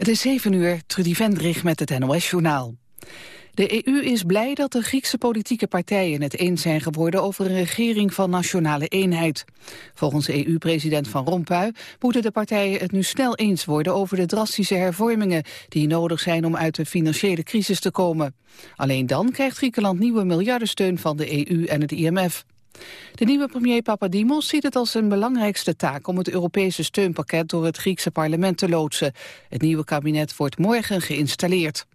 Het is 7 uur, Trudy Vendrig met het NOS-journaal. De EU is blij dat de Griekse politieke partijen het eens zijn geworden over een regering van nationale eenheid. Volgens EU-president Van Rompuy moeten de partijen het nu snel eens worden over de drastische hervormingen die nodig zijn om uit de financiële crisis te komen. Alleen dan krijgt Griekenland nieuwe miljardensteun van de EU en het IMF. De nieuwe premier Papadimos ziet het als zijn belangrijkste taak om het Europese steunpakket door het Griekse parlement te loodsen. Het nieuwe kabinet wordt morgen geïnstalleerd.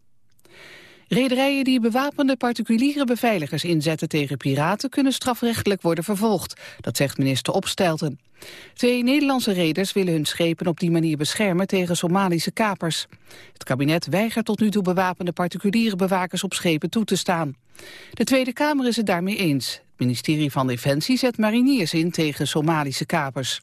Rederijen die bewapende particuliere beveiligers inzetten tegen piraten kunnen strafrechtelijk worden vervolgd. Dat zegt minister Opstelten. Twee Nederlandse reders willen hun schepen op die manier beschermen tegen Somalische kapers. Het kabinet weigert tot nu toe bewapende particuliere bewakers op schepen toe te staan. De Tweede Kamer is het daarmee eens. Het ministerie van Defensie zet mariniers in tegen Somalische kapers.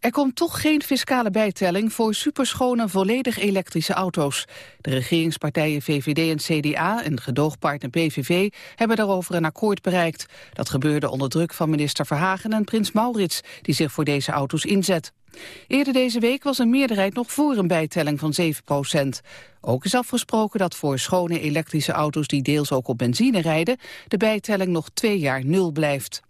Er komt toch geen fiscale bijtelling voor superschone volledig elektrische auto's. De regeringspartijen VVD en CDA en gedoogpartner PVV hebben daarover een akkoord bereikt. Dat gebeurde onder druk van minister Verhagen en prins Maurits, die zich voor deze auto's inzet. Eerder deze week was een meerderheid nog voor een bijtelling van 7 procent. Ook is afgesproken dat voor schone elektrische auto's die deels ook op benzine rijden... de bijtelling nog twee jaar nul blijft.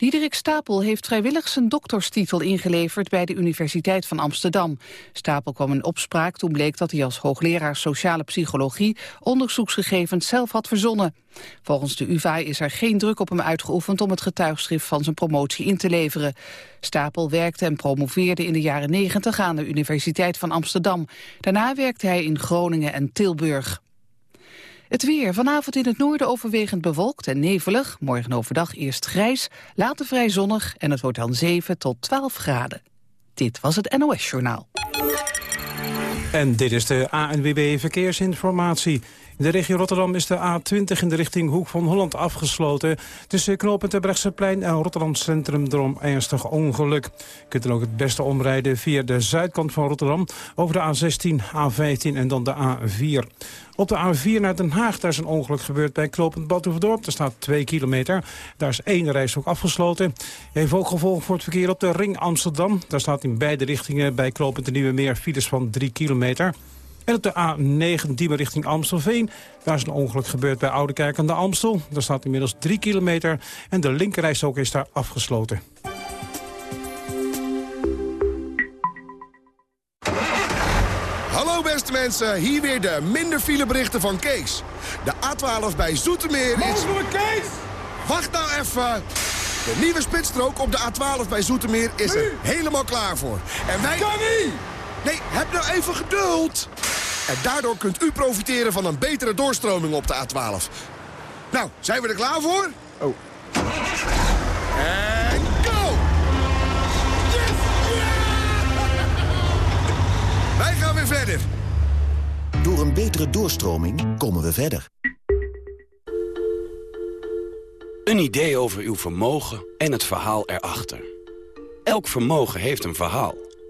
Diederik Stapel heeft vrijwillig zijn dokterstitel ingeleverd bij de Universiteit van Amsterdam. Stapel kwam in opspraak toen bleek dat hij als hoogleraar sociale psychologie onderzoeksgegevens zelf had verzonnen. Volgens de UvA is er geen druk op hem uitgeoefend om het getuigschrift van zijn promotie in te leveren. Stapel werkte en promoveerde in de jaren 90 aan de Universiteit van Amsterdam. Daarna werkte hij in Groningen en Tilburg. Het weer. Vanavond in het noorden overwegend bewolkt en nevelig. Morgen overdag eerst grijs, later vrij zonnig en het wordt dan 7 tot 12 graden. Dit was het NOS Journaal. En dit is de ANWB Verkeersinformatie. De regio Rotterdam is de A20 in de richting Hoek van Holland afgesloten. Tussen knooppunt Terbrechtseplein en Rotterdam Centrum erom ernstig ongeluk. Je kunt dan ook het beste omrijden via de zuidkant van Rotterdam... over de A16, A15 en dan de A4. Op de A4 naar Den Haag, daar is een ongeluk gebeurd bij Klopend Badhoevedorp. Er staat 2 kilometer. Daar is één reis ook afgesloten. Heeft ook gevolg voor het verkeer op de Ring Amsterdam. Daar staat in beide richtingen bij Klopend de Nieuwe Meer files van 3 kilometer. En op de A9 Diemen richting Amstelveen. Daar is een ongeluk gebeurd bij Oudekerk aan de Amstel. Daar staat inmiddels 3 kilometer en de linkerrijstrook is daar afgesloten. Hallo beste mensen, hier weer de minder fileberichten van Kees. De A12 bij Zoetermeer is... Mogelijk Kees! Wacht nou even! De nieuwe spitsstrook op de A12 bij Zoetermeer is er helemaal klaar voor. En wij... Kan niet! Nee, heb nou even geduld. En daardoor kunt u profiteren van een betere doorstroming op de A12. Nou, zijn we er klaar voor? Oh. En go! Yes! Wij gaan weer verder. Door een betere doorstroming komen we verder. Een idee over uw vermogen en het verhaal erachter. Elk vermogen heeft een verhaal.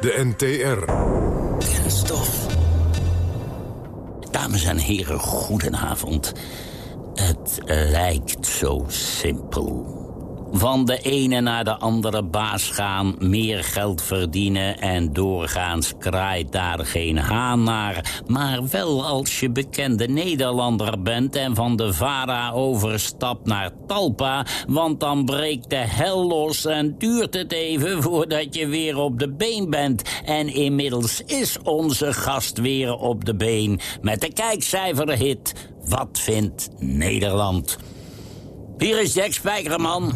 De NTR. Kenstof. Dames en heren, goedenavond. Het lijkt zo simpel. Van de ene naar de andere baas gaan, meer geld verdienen... en doorgaans kraait daar geen haan naar. Maar wel als je bekende Nederlander bent... en van de VARA overstapt naar Talpa... want dan breekt de hel los en duurt het even... voordat je weer op de been bent. En inmiddels is onze gast weer op de been... met de kijkcijferhit Wat vindt Nederland? Hier is Jack Spijkerman...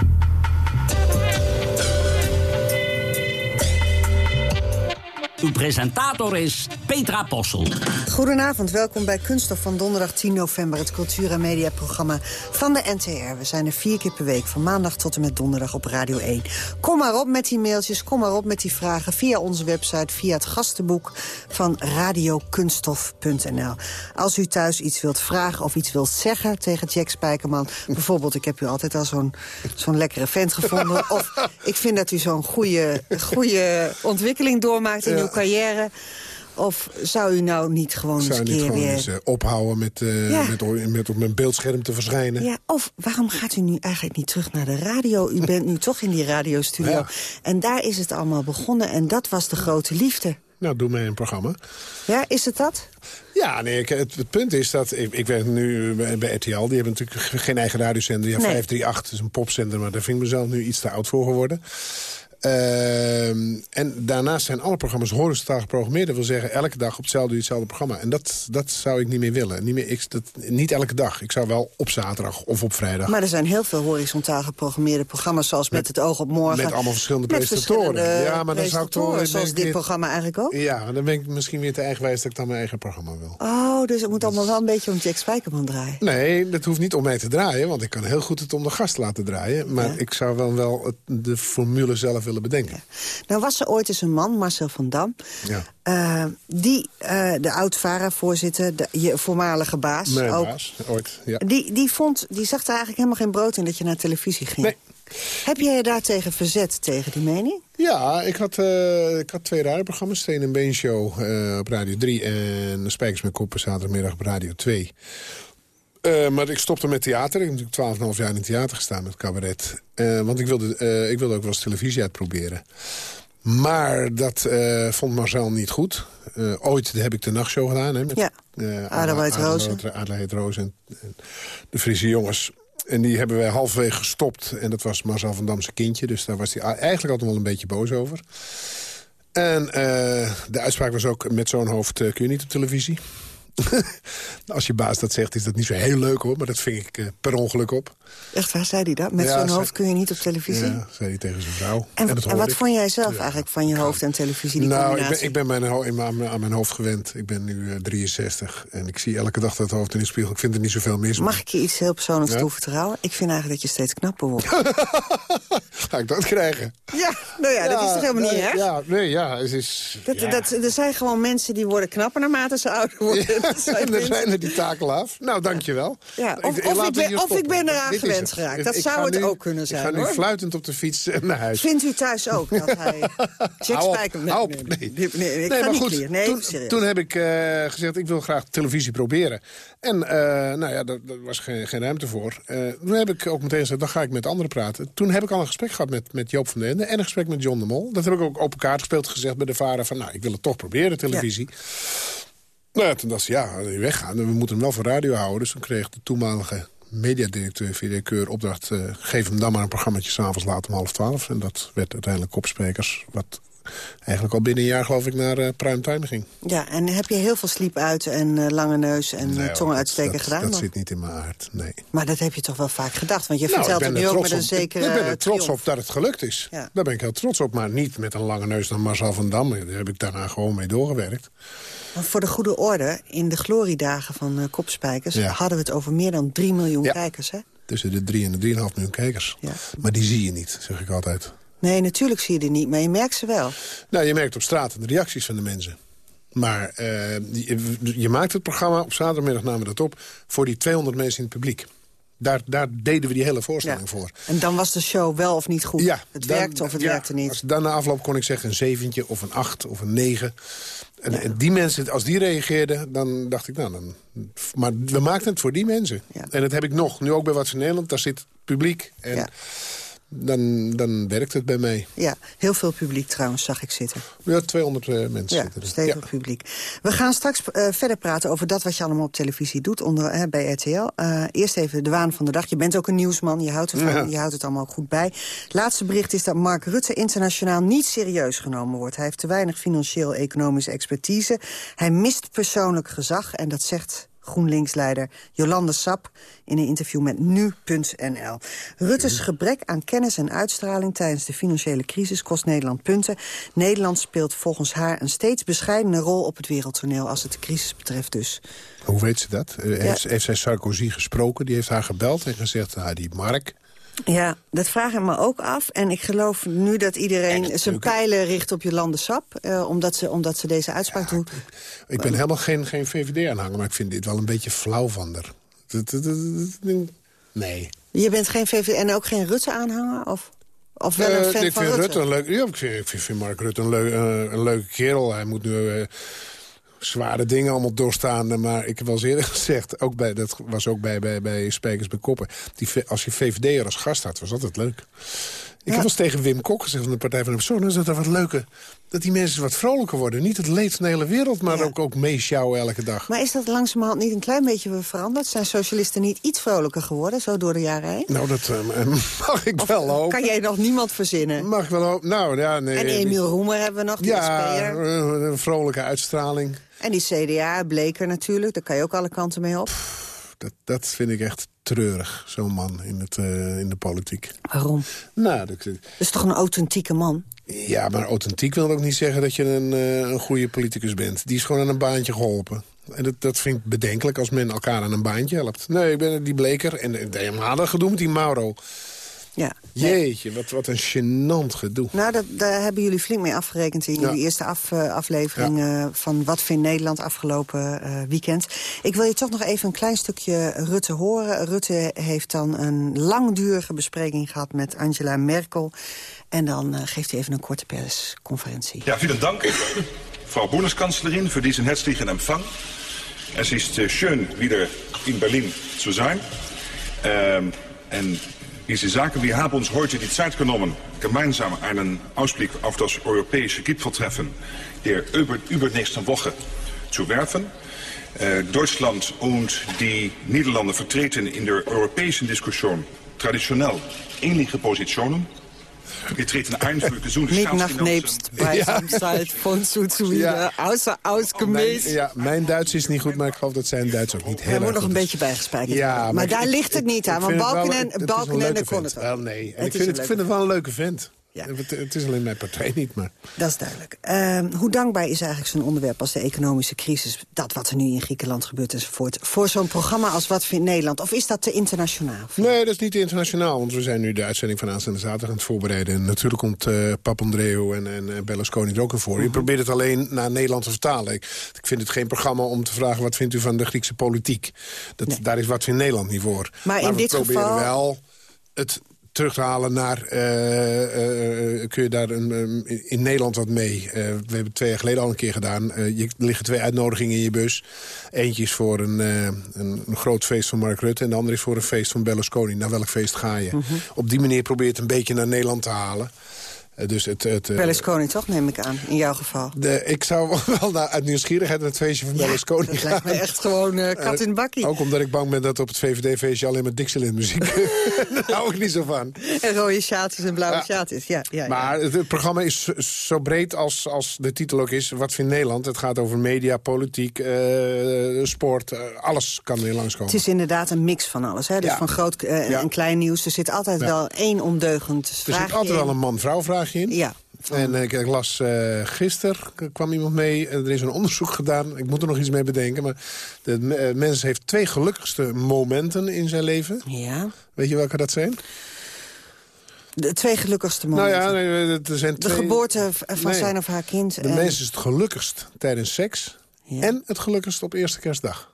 Uw presentator is Petra Possel. Goedenavond, welkom bij Kunststof van donderdag 10 november... het cultuur- en mediaprogramma van de NTR. We zijn er vier keer per week, van maandag tot en met donderdag op Radio 1. Kom maar op met die mailtjes, kom maar op met die vragen... via onze website, via het gastenboek van radiokunststof.nl. Als u thuis iets wilt vragen of iets wilt zeggen tegen Jack Spijkerman... bijvoorbeeld, ik heb u altijd al zo'n zo'n lekkere vent gevonden... of ik vind dat u zo'n goede, goede ontwikkeling doormaakt in. Uw carrière... Of zou u nou niet gewoon eens een keer gewoon weer... eens eh, ophouden met, eh, Ja. met, met op mijn beeldscherm te verschijnen? Ja, of waarom gaat u nu eigenlijk niet terug naar de radio? U bent nu toch in die radiostudio. Ja. En daar is het allemaal begonnen. En dat was de grote liefde. Nou, doe mij een programma. Ja, is het dat? Ja, nee, ik, het, het punt is dat... Ik, ik werk nu bij, bij RTL. Die hebben natuurlijk geen eigen radiozender. Ja, Nee. 538 is een popzender, maar daar vind ik mezelf nu iets te oud voor geworden. Ehm, en daarnaast zijn alle programma's horizontaal geprogrammeerd. Dat wil zeggen, elke dag op hetzelfde uur hetzelfde programma. En dat, dat zou ik niet meer willen. Niet, meer, ik, dat, niet elke dag. Ik zou wel op zaterdag of op vrijdag. Maar er zijn heel veel horizontaal geprogrammeerde programma's... zoals Met, het oog op morgen. met allemaal verschillende Met presentatoren. verschillende Ja, maar dan zou ik toch- zoals dit weer- programma eigenlijk ook. Ja, dan ben ik misschien weer te eigenwijs dat ik dan mijn eigen programma wil. Oh, dus het moet allemaal wel een beetje om Jack Spijkerman draaien. Nee, dat hoeft niet om mij te draaien, want ik kan heel goed het om de gast laten draaien. Maar Ja. ik zou wel, wel het, de formule zelf willen bedenken. Nou was er ooit eens een man, Marcel van Dam... Ja. eh, die, eh, de oud-VARA-voorzitter, de je voormalige baas... Mijn ook, baas, ooit. Ja. Die, die, vond, die zag er eigenlijk helemaal geen brood in dat je naar televisie ging. Nee. Heb jij je daartegen verzet, tegen die mening? Ja, ik had, eh, ik had twee radioprogramma's. Steen en Been Show op Radio 3 en Spijkers met Koppen zaterdagmiddag op Radio 2. Eh, maar ik stopte met theater. Ik heb natuurlijk 12,5 jaar in het theater gestaan met cabaret. Eh, want ik wilde, eh, ik wilde ook wel eens televisie uitproberen. Maar dat vond Marcel niet goed. Ooit heb ik de nachtshow gedaan. Hè, met, Ja. Adelheid Rozen. Adelheid Roos en, de Friese jongens. En die hebben wij halfwege gestopt. En dat was Marcel van Damse kindje. Dus daar was hij eigenlijk altijd wel een beetje boos over. En de uitspraak was ook... met zo'n hoofd kun je niet op televisie. Als je baas dat zegt, is dat niet zo heel leuk hoor. Maar dat ving ik eh, per ongeluk op. Echt, waar zei hij dat? Met Ja, zo'n hoofd kun je niet op televisie? Ja, zei hij tegen zijn vrouw. En, en wat ik. vond jij zelf eigenlijk van je hoofd en televisie, die nou, ik combinatie? ben, ik ben mijn, in mijn- aan mijn hoofd gewend. Ik ben nu eh, 63 en ik zie elke dag dat hoofd in de spiegel. Ik vind er niet zoveel mis. Mag ik je iets heel persoonlijks Ja? toevertrouwen? Ik vind eigenlijk dat je steeds knapper wordt. Ga ik dat krijgen? ja, nou ja, dat is toch helemaal niet, hè? Ja, nee, ja, het is... Dat, dat, er zijn gewoon mensen die worden knapper naarmate ze ouder worden. En mensen- zijn er die takel af. Nou, dankjewel. Ja, of- of ik ben- hier of ik stoppen. ben eraan is gewend geraakt. Dat Ik zou het nu- ook kunnen zijn, Ik ga nu hoor. fluitend op de fiets eh, naar huis. Vindt u thuis ook dat hij... Jack Spijker... nee, Nee. nee, ik Nee, ga maar niet goed. Nee, toen, toen heb ik eh, gezegd, ik wil graag televisie proberen. En eh, nou ja, daar, daar was geen, geen ruimte voor. Eh, toen heb ik ook meteen gezegd, dan ga ik met anderen praten. Toen heb ik al een gesprek gehad met, met Joop van den Ende... en een gesprek met John de Mol. Dat heb ik ook open kaart gespeeld gezegd bij de vader van... nou, ik wil het toch proberen, televisie. Nou, toen dacht ze, ja, we weggaan. We moeten hem wel voor radio houden. Dus toen kreeg de toenmalige mediadirecteur via de keur opdracht... eh, geef hem dan maar een programmaatje s'avonds laat om half twaalf. En dat werd uiteindelijk Kopsprekers. Wat eigenlijk al binnen een jaar, geloof ik, naar eh primetime ging. Ja, en heb je heel veel sliep uit en eh, lange neus en Nee, nee, hoor, tongenuitsteken dat, gedaan? Dat dan? zit niet in mijn aard, nee. Maar dat heb je toch wel vaak gedacht? Want je Nou, vertelt het nu ook met een zekere Ik ben er trots triomf. op dat het gelukt is. Ja. Daar ben ik heel trots op, maar niet met een lange neus naar Marcel van Dam. Daar heb ik daarna gewoon mee doorgewerkt. Maar voor de goede orde, in de gloriedagen van eh, Kopspijkers... Ja. hadden we het over meer dan 3 miljoen Ja. kijkers, hè? Tussen de 3 en de 3,5 miljoen kijkers. Ja. Maar die zie je niet, zeg ik altijd. Nee, natuurlijk zie je die niet, maar je merkt ze wel. Nou, je merkt op straat de reacties van de mensen. Maar eh, je, je maakt het programma, op zaterdagmiddag namen we dat op... voor die 200 mensen in het publiek. Daar, daar deden we die hele voorstelling Ja. voor. En dan was de show wel of niet goed. Ja, het dan- werkte of het ja, werkte niet. Als, dan na afloop kon ik zeggen een zeventje of een acht of een negen. En, en die mensen, als die reageerden, dan dacht ik, nou, dan... Maar we maakten het voor die mensen. En dat heb ik nog, nu ook bij Wat Nederland. Daar zit publiek. En Ja. Dan, dan werkt het bij mij. Ja, heel veel publiek trouwens, zag ik zitten. Ja, 200 uh, mensen ja, zitten er. stevig ja. publiek. We gaan straks uh, verder praten over dat wat je allemaal op televisie doet onder, bij RTL. eerst even de waan van de dag. Je bent ook een nieuwsman, je houdt, ervan, ja. je houdt het allemaal ook goed bij. Laatste bericht is dat Mark Rutte internationaal niet serieus genomen wordt. Hij heeft te weinig financieel-economische expertise. Hij mist persoonlijk gezag en dat zegt GroenLinks-leider Jolande Sap in een interview met Nu.nl. Rutte's gebrek aan kennis en uitstraling tijdens de financiële crisis kost Nederland punten. Nederland speelt volgens haar een steeds bescheidene rol op het wereldtoneel als het de crisis betreft dus. Hoe weet ze dat? Heeft, ja. heeft zij Sarkozy gesproken? Die heeft haar gebeld en gezegd, ah, die Mark... Ja, dat vraag ik me ook af. En ik geloof nu dat iedereen zijn pijlen richt op Jolande Sap. Uh, omdat, ze, omdat ze deze uitspraak ja, doet. Ik ben helemaal geen, geen VVD-aanhanger, maar ik vind dit wel een beetje flauw van haar. Nee. Je bent geen VVD en ook geen Rutte-aanhanger? Of, of wel een fan uh, ik van vind Rutte? Rutte een leuk, ja, ik, vind, ik vind Mark Rutte een, leuk, uh, een leuke kerel. Hij moet nu... Uh, zware dingen allemaal doorstaan. Maar ik heb wel eens eerder gezegd, ook bij, dat was ook bij, bij, bij Spijkers bij Koppen... Die, als je VVD'er als gast had, was altijd leuk. Ik heb eens tegen Wim Kok gezegd van de Partij van de Persoon... is dat er wat leuker, dat die mensen wat vrolijker worden. Niet het leed van de hele wereld, maar ook, ook meesjouwen elke dag. Maar is dat langzamerhand niet een klein beetje veranderd? Zijn socialisten niet iets vrolijker geworden, zo door de jaren heen? Nou, dat uh, mag ik of wel hopen. kan jij nog niemand verzinnen? Mag ik wel hopen. Nou, ja, nee. En Emiel Roemer hebben we nog, die Ja, een vrolijke uitstraling. En die CDA, Bleker natuurlijk, daar kan je ook alle kanten mee op. Dat, dat vind ik echt treurig, zo'n man in, het, uh, in de politiek. Waarom? Nou, dat, dat is toch een authentieke man? Ja, maar authentiek wil ook niet zeggen dat je een, uh, een goede politicus bent. Die is gewoon aan een baantje geholpen. En dat, dat vind ik bedenkelijk als men elkaar aan een baantje helpt. Nee, ik ben die Bleker en helemaal dat gedoe met die Mauro. Ja. Jeetje, wat, wat een gênant gedoe. Nou, dat, daar hebben jullie flink mee afgerekend in ja. jullie eerste af, uh, aflevering... Ja. Uh, van Wat vindt Nederland afgelopen uh, weekend. Ik wil je toch nog even een klein stukje Rutte horen. Rutte heeft dan een langdurige bespreking gehad met Angela Merkel. En dan geeft hij even een korte persconferentie. Ja, vielen Dank, Frau Bundeskanzlerin, für diesen herzlichen Empfang. Es ist schön, wieder in Berlin zu sein. Ähm, en wie Sie sagen, wir haben uns heute die Zeit genommen, gemeinsam einen Ausblick auf das europäische Gipfeltreffen der über, übernächsten Woche zu werfen. Äh, Deutschland und die Niederlande vertreten in der europäischen Diskussion traditionell ähnliche Positionen. Wir treten ein für gesunde Niet nach nebst Zuzuide, ja. außer ausgemäß. Ja, mijn Duits is niet goed, maar ik geloof dat zijn Duits ook niet heel Er moet nog een beetje bijgespijkerd ja, maar, maar daar ligt het niet aan, want Balkenende Balken kon het wel. nee, en ik vind, het, ik vind het wel een leuke vent. Ja. Het, is alleen mijn partij niet, maar... Dat is duidelijk. Uh, hoe dankbaar is eigenlijk zo'n onderwerp als de economische crisis... dat wat er nu in Griekenland gebeurt enzovoort... voor zo'n programma als Wat vindt Nederland? Of is dat te internationaal? Nee, dat is niet te internationaal, want we zijn nu de uitzending van aanstaande zaterdag aan het voorbereiden. En natuurlijk komt uh, Papandreou en, en, en Berlusconi er ook in voor. Uh. Je probeert het alleen naar Nederland te vertalen. Ik, ik, vind het geen programma om te vragen... wat vindt u van de Griekse politiek? Dat, nee. Daar is Wat vindt Nederland niet voor. Maar, maar in we dit proberen geval... wel het terug te halen naar... Uh, uh, kun je daar een, um, in Nederland wat mee? we hebben twee jaar geleden al een keer gedaan. je, er liggen twee uitnodigingen in je bus. Eentje is voor een, een, een, groot feest van Mark Rutte... en de andere is voor een feest van Berlusconi. Naar welk feest ga je? Mhm. Op die manier probeer je het een beetje naar Nederland te halen. Uh, dus het, het, uh, Berlusconi toch, neem ik aan, in jouw geval? De, ik zou wel naar, uit nieuwsgierigheid naar het feestje van ja, Berlusconi dat gaan. lijkt me echt gewoon uh, kat in bakkie. ook omdat ik bang ben dat op het VVD-feestje alleen maar Dixieland muziek... Daar hou ik niet zo van. En rode sjaatjes en blauwe ja. sjaatjes, ja, ja, Maar het, het, programma is zo breed als, als de titel ook is. Wat vindt Nederland? Het gaat over media, politiek, sport. alles kan er langskomen. Het is inderdaad een mix van alles. Hè? Dus van groot en klein nieuws. Er zit altijd wel één ondeugend vraagje Er zit altijd in. wel een man-vrouw vraagje in. Ja. En ik, ik las uh, gisteren, kwam iemand mee, er is een onderzoek gedaan. Ik moet er nog iets mee bedenken. Maar de uh, mens heeft twee gelukkigste momenten in zijn leven. Ja. Weet je welke dat zijn? De twee gelukkigste momenten? Nou ja, nee, er zijn twee... De geboorte van nee, zijn of haar kind. De en... mens is het gelukkigst tijdens seks. Ja. En het gelukkigst op eerste kerstdag.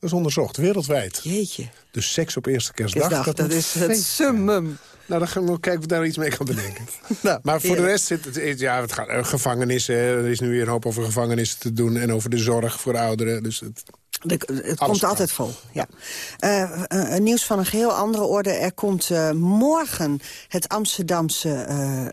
Dat is onderzocht, wereldwijd. Jeetje. Dus seks op eerste kerstdag. Kerstdag dat, dat is het summum. Nou, dan gaan we kijken of we daar iets mee kan bedenken. nou, maar voor de rest zit het... Ja, het gaat, uh, gevangenissen. Er is nu weer een hoop over gevangenissen te doen. En over de zorg voor ouderen. Dus het... het komt altijd vol, ja. Uh, nieuws van een geheel andere orde. Er komt uh, morgen het Amsterdamse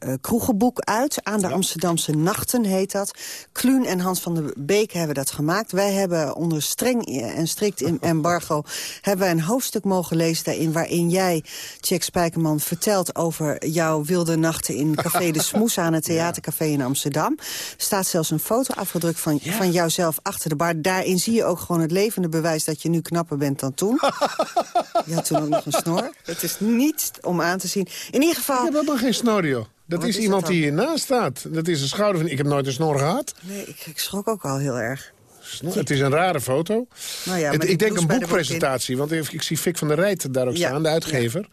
uh, kroegenboek uit. Aan de Amsterdamse Nachten heet dat. Kluun en Hans van der Beek hebben dat gemaakt. Wij hebben onder streng en strikt embargo... hebben wij een hoofdstuk mogen lezen daarin... waarin jij, Jack Spijkerman, vertelt over jouw wilde nachten... in Café de Smoes aan het Theatercafé in Amsterdam. Er staat zelfs een foto afgedrukt van, ja. van jouzelf achter de bar. Daarin zie je ook gewoon het levende bewijs dat je nu knapper bent dan toen. je had toen ook nog een snor. Het is niet om aan te zien. In ieder geval... Ik heb helemaal geen snor, joh. Dat is, iemand die hiernaast staat. Dat is een schouder van... Ik heb nooit een snor gehad. Nee, ik, ik schrok ook al heel erg. Het is een rare foto. Nou ja, ik denk een boekpresentatie, want ik zie Fik van der Rijt daar ook staan, de uitgever.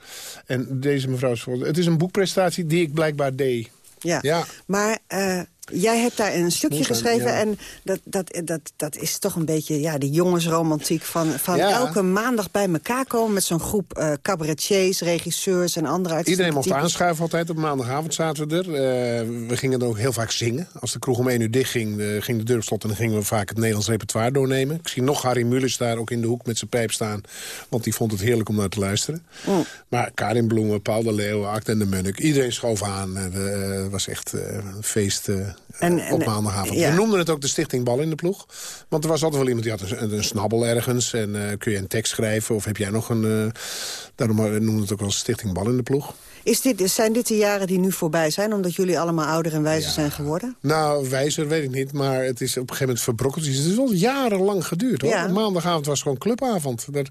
En deze mevrouw is Het is een boekpresentatie die ik blijkbaar deed. Ja, ja. maar uh, Jij hebt daar een stukje geschreven en dat, dat, dat, dat is toch een beetje ja, de jongensromantiek... van, van elke maandag bij elkaar komen met zo'n groep uh, cabaretiers, regisseurs en andere Iedereen mocht aanschuiven altijd, op maandagavond zaten we er. Uh, we gingen dan ook heel vaak zingen. Als de kroeg om één uur dicht ging, uh, ging de deur slot... en dan gingen we vaak het Nederlands repertoire doornemen. Ik zie nog Harry Mullers daar ook in de hoek met zijn pijp staan... want die vond het heerlijk om naar te luisteren. Mm. Maar Karin Bloemen, Paul de Leeuw, Act en de Munnik... iedereen schoof aan. Het was echt een feest en, en, op maandagavond. We noemden het ook de Stichting Bal in de ploeg. Want er was altijd wel iemand die had een, een snabbel ergens. En uh, kun je een tekst schrijven? Of heb jij nog een... Uh, daarom noemden we het ook wel Stichting Bal in de ploeg. Is dit, zijn dit de jaren die nu voorbij zijn, omdat jullie allemaal ouder en wijzer zijn geworden? Nou, wijzer weet ik niet, maar het is op een gegeven moment verbrokkeld. Het is wel jarenlang geduurd, hoor. Maandagavond was gewoon clubavond. Dat,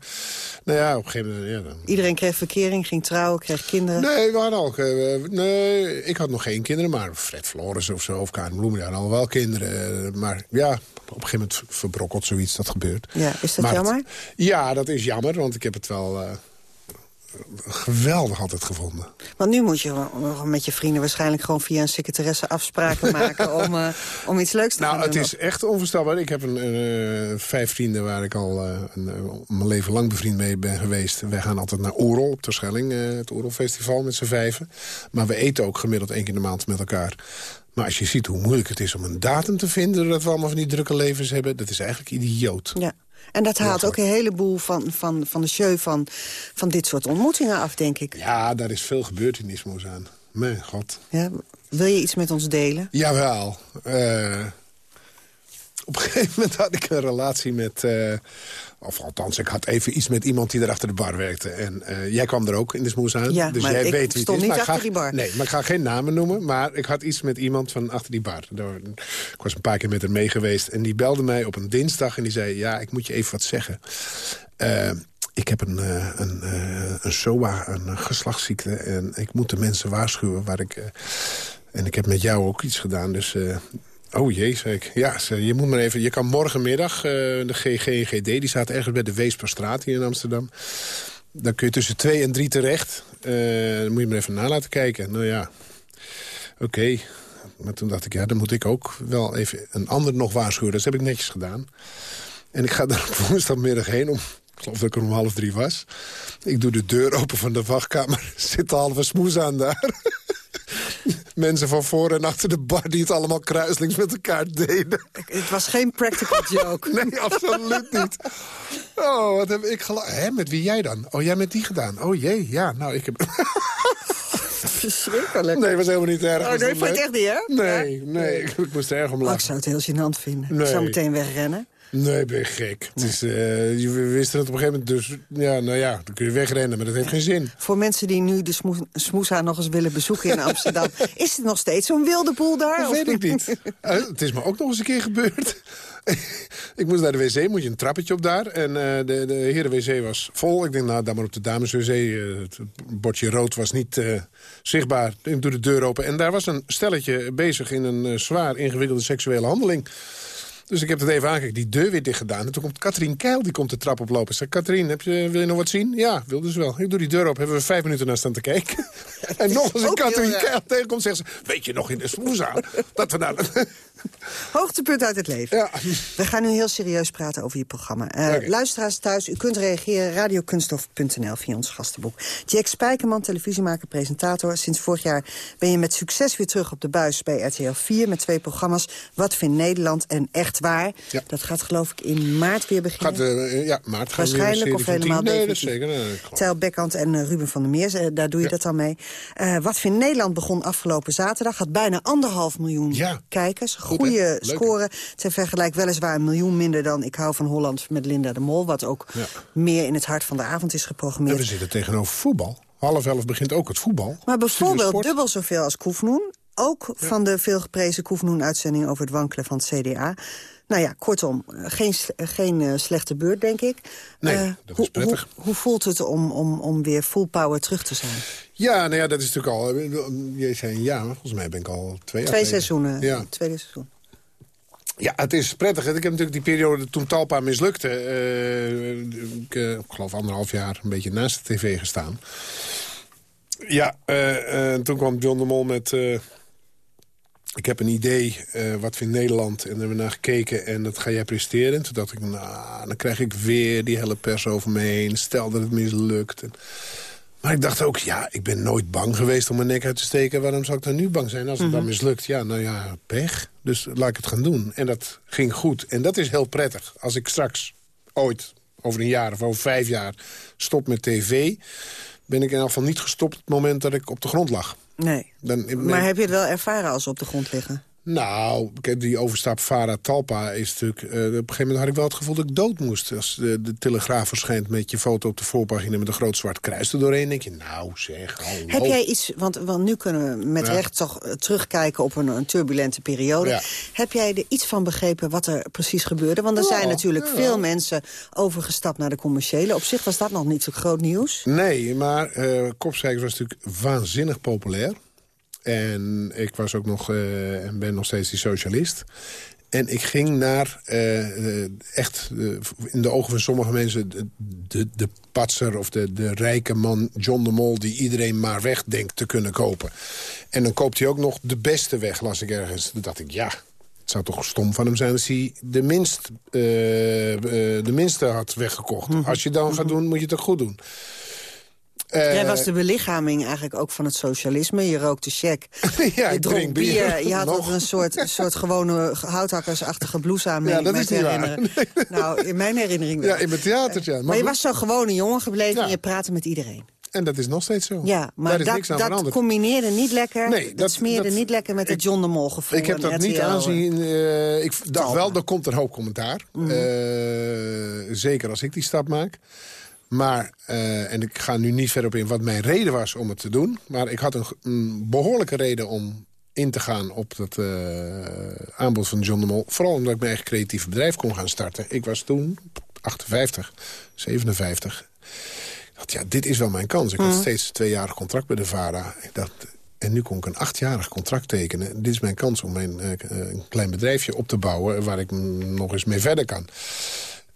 nou ja, op een gegeven moment... Ja, dan... Iedereen kreeg verkering, ging trouwen, kreeg kinderen? Nee, we hadden ook... Uh, nee, ik had nog geen kinderen, maar Fred Flores of zo, of Karen Bloemen, die hadden al wel kinderen. Uh, maar ja, op een gegeven moment verbrokkelt zoiets, dat gebeurt. Ja, is dat jammer? ja, dat is jammer, want ik heb het wel... Uh, geweldig altijd gevonden. Want nu moet je met je vrienden waarschijnlijk gewoon via een secretaresse afspraken maken om, uh, om iets leuks te nou, doen. Nou, het is echt onvoorstelbaar. Ik heb een, uh, vijf vrienden waar ik al uh, een, mijn leven lang bevriend mee ben geweest. Wij gaan altijd naar Oerol op Terschelling, het Oerolfestival met z'n vijven. Maar we eten ook gemiddeld één keer in de maand met elkaar. Maar als je ziet hoe moeilijk het is om een datum te vinden... dat we allemaal van die drukke levens hebben, dat is eigenlijk idioot. Ja. En dat haalt ook een heleboel van, van, van de show van, van dit soort ontmoetingen af, denk ik. Ja, daar is veel gebeurd in Ismoes aan. Mijn god. Ja, wil je iets met ons delen? Jawel. Uh, op een gegeven moment had ik een relatie met... Uh, of althans, ik had even iets met iemand die er achter de bar werkte. En uh, jij kwam er ook in de smoes aan. Ja, dus maar jij ik weet wie stond het niet is. achter ga, die bar. Nee, maar ik ga geen namen noemen. Maar ik had iets met iemand van achter die bar. Ik was een paar keer met haar mee geweest. En die belde mij op een dinsdag en die zei... ja, ik moet je even wat zeggen. Uh, ik heb een, uh, een, een SOA, een geslachtsziekte. En ik moet de mensen waarschuwen waar ik... en ik heb met jou ook iets gedaan, dus Oh jee, zei ik. Ja, je moet maar even. Je kan morgenmiddag, uh, de GGGD, die staat ergens bij de Weesperstraat hier in Amsterdam. Dan kun je tussen twee en drie terecht. Uh, dan moet je maar even na laten kijken. Nou ja, oké. Maar toen dacht ik, ja, dan moet ik ook wel even een ander nog waarschuwen. Dat heb ik netjes gedaan. En ik ga daar woensdagmiddag heen om... Ik geloof dat ik er om half drie was. Ik doe de deur open van de wachtkamer. Zit de halve smoes aan daar. Mensen van voor en achter de bar... die het allemaal kruislings met elkaar deden. Het was geen practical joke. nee, absoluut niet. Oh, wat heb ik gelachen. Hè, met wie jij dan? Oh, jij met die gedaan? Oh jee, ja, nou, ik heb... Verschrikkelijk. Nee, was helemaal niet erg. Oh, nee, vond je het echt niet, hè? Nee, nee, ik, ik moest er erg om lachen. Oh, ik zou het heel gênant vinden. Nee. Ik zou meteen wegrennen. Nee, ben je gek. Het is, uh, we wisten het op een gegeven moment. Dus ja, nou ja, dan kun je wegrennen, maar dat heeft geen zin. Voor mensen die nu de smoes, Smoesa nog eens willen bezoeken in Amsterdam... is het nog steeds zo'n wilde boel daar? Dat weet ik niet. Uh, het is me ook nog eens een keer gebeurd. ik moest naar de wc, moet je een trappetje op daar. En uh, de, de heren wc was vol. Ik denk, nou, dan maar op de dames wc. het bordje rood was niet zichtbaar. Ik doe de deur open. En daar was een stelletje bezig in een zwaar ingewikkelde seksuele handeling. Dus ik heb het even aangekeken, die deur weer dicht gedaan. En toen komt Katrien Keil, die komt de trap oplopen. Ik zeg, Katrien, heb je, wil je nog wat zien? Ja, wil dus wel. Ik doe die deur op, hebben we vijf minuten naar staan te kijken. en nog eens een Katrien Keil tegenkomt, zegt ze... Weet je nog in de smoeszaal dat we nou... Hoogtepunt uit het leven. Ja. We gaan nu heel serieus praten over je programma. Uh, Luisteraars thuis, u kunt reageren. Radiokunstof.nl via ons gastenboek. Jack Spijkerman, televisiemaker, presentator. Sinds vorig jaar ben je met succes weer terug op de buis bij RTL 4... met twee programma's Wat vindt Nederland en Echt Waar. Ja. Dat gaat geloof ik in maart weer beginnen. Gaat, uh, ja, maart gaan Waarschijnlijk of helemaal Nee, dat zeker. Nee, Bekkant en uh, Ruben van der Meer, daar doe je ja. dat dan mee. Wat vindt Nederland begon afgelopen zaterdag. Had bijna anderhalf miljoen ja. kijkers. Goede scoren. Ten vergelijk weliswaar een miljoen minder dan Ik hou van Holland met Linda de Mol. Wat ook ja. meer in het hart van de avond is geprogrammeerd. En we zitten tegenover voetbal. Half elf begint ook het voetbal. Maar bijvoorbeeld dubbel zoveel als Koefnoen. Ook ja. van de veelgeprezen Koefnoen-uitzending over het wankelen van het CDA. Nou ja, kortom, geen, geen uh, slechte beurt, denk ik. Nee, uh, dat is prettig. Hoe, hoe, voelt het om, om, om weer full power terug te zijn? Ja, nou ja, dat is natuurlijk al... Je zei een jaar, maar volgens mij ben ik al twee jaar Twee seizoenen, ja. tweede seizoen. Ja, het is prettig. Ik heb natuurlijk die periode toen Talpa mislukte... Uh, ik uh, geloof anderhalf jaar een beetje naast de tv gestaan. Ja, uh, toen kwam John de Mol met... ik heb een idee, wat vindt Nederland? En daar hebben we naar gekeken en dat ga jij presteren. En toen dacht ik, nou, dan krijg ik weer die hele pers over me heen. Stel dat het mislukt. En, maar ik dacht ook, ja, ik ben nooit bang geweest om mijn nek uit te steken. Waarom zou ik dan nu bang zijn als het mm -hmm. dan mislukt? Ja, nou ja, pech. Dus laat ik het gaan doen. En dat ging goed. En dat is heel prettig. Als ik straks ooit, over een jaar of over vijf jaar, stop met tv... ben ik in elk geval niet gestopt op het moment dat ik op de grond lag. Nee. Dan, maar heb je het wel ervaren als ze op de grond liggen? Nou, die overstap Vara-Talpa is natuurlijk... Uh, op een gegeven moment had ik wel het gevoel dat ik dood moest. Als de, de Telegraaf verschijnt met je foto op de voorpagina... met een groot zwart kruis er doorheen, denk je, nou zeg, hallo. Heb jij iets, want, want nu kunnen we met ja. recht toch terugkijken op een, een turbulente periode. Ja. Heb jij er iets van begrepen wat er precies gebeurde? Want er ja, zijn natuurlijk veel mensen overgestapt naar de commerciële. Op zich was dat nog niet zo groot nieuws. Nee, maar uh, was natuurlijk waanzinnig populair. En ik was ook nog, uh, en ben nog steeds die socialist. En ik ging naar, uh, echt uh, in de ogen van sommige mensen... de, de, de patser of de, de rijke man John de Mol... die iedereen maar weg denkt te kunnen kopen. En dan koopt hij ook nog de beste weg, las ik ergens. Toen dacht ik, ja, het zou toch stom van hem zijn als hij de, minst, de minste had weggekocht. -hmm. Als je dan gaat doen, moet je het ook goed doen. Jij was de belichaming eigenlijk ook van het socialisme. Je rookte check. ja, je dronk bier. bier. Je had een soort, soort gewone houthakkersachtige blouse aan. Ja, dat is niet waar. Nou, in mijn herinnering wel. Ja, in mijn theater, ja. Maar, maar je was zo'n gewone jongen gebleven ja. en je praatte met iedereen. En dat is nog steeds zo. Ja, maar dat, dat combineerde niet lekker. Nee, dat, dat smeerde dat, niet lekker met het John de Mol gevoel. Ik heb dat niet aanzien. Uh, ik dacht wel, er komt een hoop commentaar. Mm uh, zeker als ik die stap maak. Maar, uh, en ik ga nu niet verder op in wat mijn reden was om het te doen. Maar ik had een, een behoorlijke reden om in te gaan op dat uh, aanbod van John de Mol. Vooral omdat ik mijn eigen creatieve bedrijf kon gaan starten. Ik was toen 58, 57. Ik dacht, ja, dit is wel mijn kans. Ik had mm. steeds een tweejarig contract bij de VARA. Ik dacht, en nu kon ik een achtjarig contract tekenen. Dit is mijn kans om mijn, uh, een klein bedrijfje op te bouwen... waar ik nog eens mee verder kan.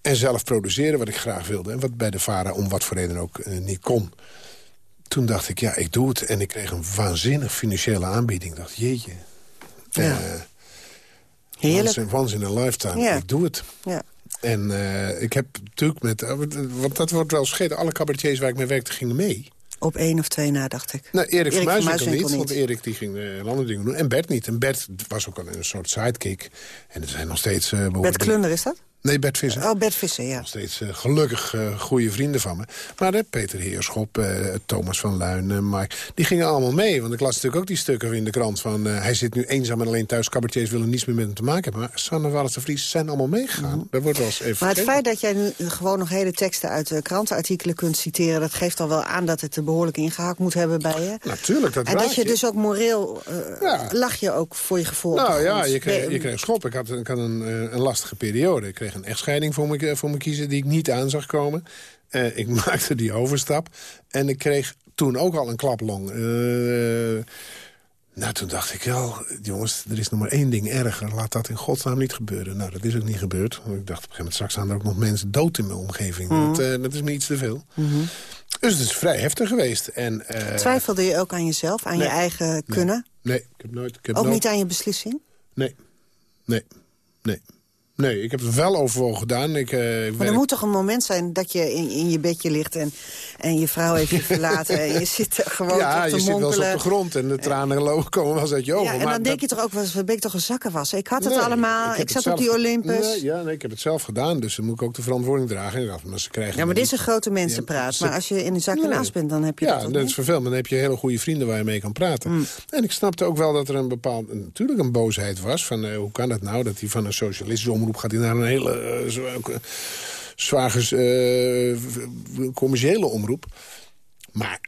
En zelf produceren wat ik graag wilde. En wat bij de VARA om wat voor reden ook uh, niet kon. Toen dacht ik, ja, ik doe het. En ik kreeg een waanzinnig financiële aanbieding. Ik dacht, jeetje. Ja. Uh, Heerlijk. Once in, once in a lifetime. Ja. Ik doe het. Ja. En uh, ik heb natuurlijk met... want dat wordt wel scheten. Alle cabaretiers waar ik mee werkte gingen mee. Op één of twee na, dacht ik. Nou, Erik, Erik van Muiswinkel niet, want Erik die ging uh, andere dingen doen. En Bert niet. En Bert was ook een, een soort sidekick. En er zijn nog steeds... Uh, Bert Klunder, is dat? Nee, Bert Visser. Oh, Bert Visser, ja. Nog steeds uh, gelukkig uh, goede vrienden van me. Maar uh, Peter Heerschop, Thomas van Luin, Mike... die gingen allemaal mee. Want ik las natuurlijk ook die stukken in de krant van... hij zit nu eenzaam en alleen thuis. Cabaretiers willen niets meer met hem te maken hebben. Maar Sanne Wallis de Vries zijn allemaal meegegaan. Mm. Dat wordt wel eens even Maar het feit dat jij nu gewoon nog hele teksten uit de krantenartikelen kunt citeren... dat geeft al wel aan dat het er behoorlijk ingehakt moet hebben bij je. Natuurlijk, dat En dat je dus ook moreel... Ja. lag je ook voor je gevoel Nou ja, je kreeg, je kreeg schop. Ik had, ik had een, een lastige periode. Ik kreeg een echtscheiding voor me, voor me kiezen die ik niet aan zag komen. Uh, ik maakte die overstap. En ik kreeg toen ook al een klaplong. Uh, nou, toen dacht ik wel, jongens, er is nog maar één ding erger. Laat dat in godsnaam niet gebeuren. Nou, dat is ook niet gebeurd. Want ik dacht, op een gegeven moment straks staan er ook nog mensen dood in mijn omgeving. Mm. Dat, uh, dat, is me iets te veel. Mm -hmm. Dus het is vrij heftig geweest. En, Twijfelde je ook aan jezelf, aan nee, je eigen kunnen? Nee, nee ik heb nooit... Ik heb ook nooit... niet aan je beslissing? Nee. Nee, nee. Nee, ik heb het wel overwogen gedaan. Ik, uh, maar werk... er moet toch een moment zijn dat je in, in je bedje ligt... En, en je vrouw heeft je verlaten en je zit gewoon Ja, te je zit wel eens op de grond en de tranen komen wel eens uit je ogen. Ja, en maar dan denk dat- je toch ook wel eens, wat ben ik toch een zakkenwas? Ik had het Nee, allemaal, ik, zat op die Olympus. Nee, ja, nee, ik heb het zelf gedaan, dus dan moet ik ook de verantwoording dragen. Ja, maar, ze krijgen Ja, maar dit is een grote mensenpraat. ze- Maar als je in een zak en Nee. as bent, dan heb je Ja, dat dat is vervelend. Dan heb je hele goede vrienden waar je mee kan praten. Mm. En ik snapte ook wel dat er een bepaald... natuurlijk een boosheid was. Van, eh, hoe kan dat nou? Dat hij van een socialistische omroep gaat hij naar een hele zwaar v- commerciële omroep. Maar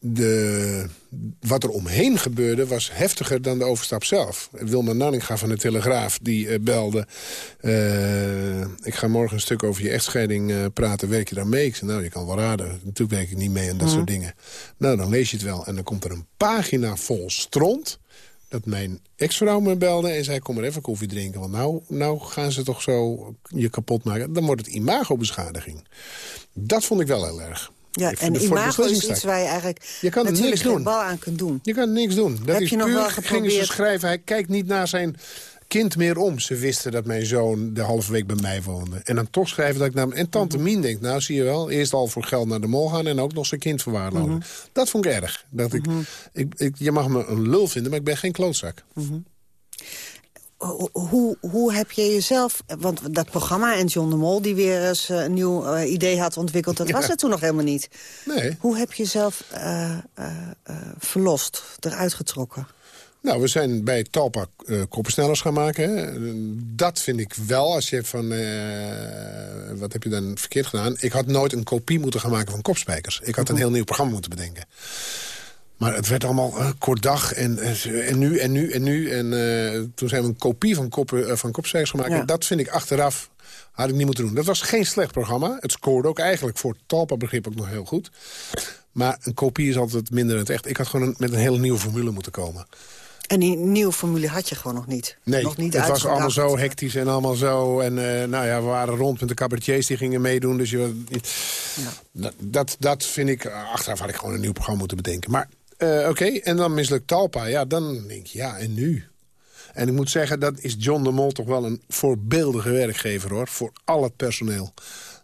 de, wat er omheen gebeurde was heftiger dan de overstap zelf. Wilma Nanninga van de Telegraaf die belde... ik ga morgen een stuk over je echtscheiding praten. Werk je daar mee? Ik zei, nou, je kan wel raden. Natuurlijk werk ik niet mee en dat Mhm. soort dingen. Nou, dan lees je het wel. En dan komt er een pagina vol stront... dat mijn ex-vrouw me belde en zei... kom maar even koffie drinken, want nou, nou gaan ze toch zo je kapot maken. Dan wordt het imago-beschadiging. Dat vond ik wel heel erg. Ja, Ik en imago is iets waar je eigenlijk Je kan natuurlijk niks doen. bal aan kunt doen. Je kan niks doen. Dat Heb is je nog puur, wel ze geprobeerd? schrijven. Hij kijkt niet naar zijn kind meer om. Ze wisten dat mijn zoon de halve week bij mij woonde. En dan toch schrijven dat ik naar... En tante Mhm. Mien denkt, nou zie je wel... eerst al voor geld naar de mol gaan en ook nog zijn kind verwaarlozen. Mhm. Dat vond ik erg. Dat ik, ik, ik, je mag me een lul vinden, maar ik ben geen klootzak. Ho- Hoe, hoe heb je jezelf... Want dat programma en John de Mol die weer eens eh, een nieuw eh, idee had ontwikkeld... dat was er toen nog helemaal niet. Nee. Hoe heb je jezelf eh, verlost, eruit getrokken? Nou, we zijn bij Talpa eh koppensnellers gaan maken. Hè. Dat vind ik wel, als je van... eh, wat heb je dan verkeerd gedaan? Ik had nooit een kopie moeten gaan maken van kopspijkers. Ik had een heel nieuw programma moeten bedenken. Maar het werd allemaal eh, kort dag en, en, nu en nu en nu. En toen zijn we een kopie van, kop, eh, van kopspijkers gemaakt. Ja. En dat vind ik achteraf... Had ik niet moeten doen. Dat was geen slecht programma. Het scoorde ook eigenlijk voor Talpa-begrip ook nog heel goed. Maar een kopie is altijd minder dan het echt. Ik had gewoon een- met een hele nieuwe formule moeten komen. En die nieuwe formule had je gewoon nog niet. Nee, nog niet het was allemaal zo hectisch en allemaal zo. En eh, nou ja, we waren rond met de cabaretiers die gingen meedoen. Dus je, dat, dat, dat vind ik... eh, Achteraf had ik gewoon een nieuw programma moeten bedenken. Maar eh, oké, en dan mislukt Talpa. Ja, dan denk je, ja, en nu? En ik moet zeggen, dat is John de Mol toch wel een voorbeeldige werkgever, hoor. Voor al het personeel.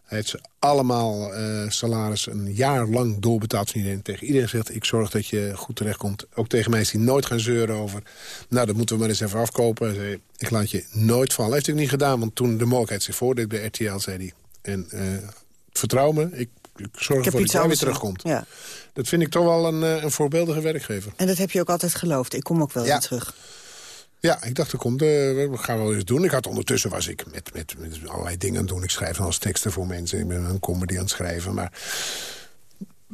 Hij heeft ze allemaal eh, salaris een jaar lang doorbetaald van iedereen. Tegen iedereen zegt, ik zorg dat je goed terechtkomt. Ook tegen is hij nooit gaan zeuren over... nou, dat moeten we maar eens even afkopen. Zei, ik laat je nooit vallen. Heeft hij niet gedaan, want toen de mogelijkheid zich voordeed bij RTL, zei hij... en eh, vertrouw me, ik, ik zorg ervoor dat jij weer terugkomt. Ja. Dat vind ik toch wel een, eh, een voorbeeldige werkgever. En dat heb je ook altijd geloofd. Ik kom ook wel Ja. weer terug. Ja, ik dacht, er komt, eh, we gaan wel eens doen. Ik had ondertussen was ik met, met, met allerlei dingen aan het doen. Ik schrijf als teksten voor mensen. Ik ben een comedy aan het schrijven. Maar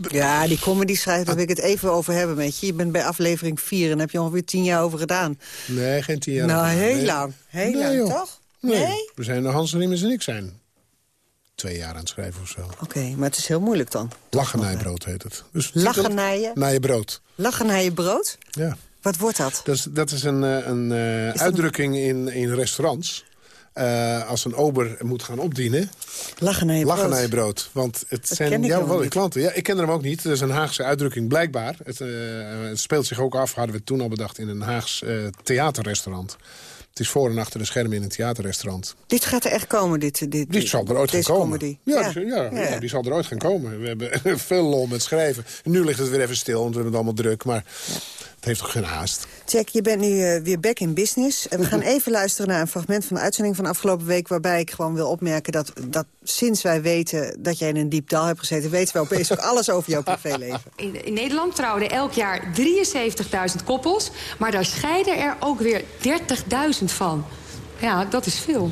Ja, die comedy schrijft, daar wil ik het even over hebben met je. Je bent bij aflevering 4 en daar heb je ongeveer tien jaar over gedaan. nee, geen tien jaar. nou, heel Nee. lang. Heel Nee, lang, joh. toch? Nee. Nee? We zijn, Hans Riemens en ik zijn twee jaar aan het schrijven of zo. Oké, maar het is heel moeilijk dan. Lachennijbrood heet het. Dus Lachen naar je? Naar je brood. Lachen naar je brood? Ja. Wat wordt dat? Dat is, dat is een, eh, een eh, dat uitdrukking in, in restaurants. Eh, als een ober moet gaan opdienen, Lachen naar je lachen brood. naar je brood. Want het Dat zijn jouw wel klanten. Ja, ik ken hem ook niet. Dat is een Haagse uitdrukking, blijkbaar. Het, het speelt zich ook af, hadden we toen al bedacht... in een Haags eh, theaterrestaurant. Het is voor en achter de schermen in een theaterrestaurant. Dit gaat er echt komen, dit, dit, Die zal er ooit gaan komen. comedy. Ja, Die, ja, ja. Ja. die zal er ooit gaan komen. We hebben veel lol met schrijven. Nu ligt het weer even stil, want we hebben het allemaal druk. Maar het heeft toch geen haast. Jack, je bent nu eh, weer back in business. En we gaan even luisteren naar een fragment van de uitzending van afgelopen week... waarbij ik gewoon wil opmerken dat, dat sinds wij weten dat jij in een diep dal hebt gezeten... weten we opeens ook alles over jouw privéleven. In, in Nederland trouwen elk jaar 73.000 koppels, maar daar scheiden er ook weer 30.000 van. Ja, dat is veel.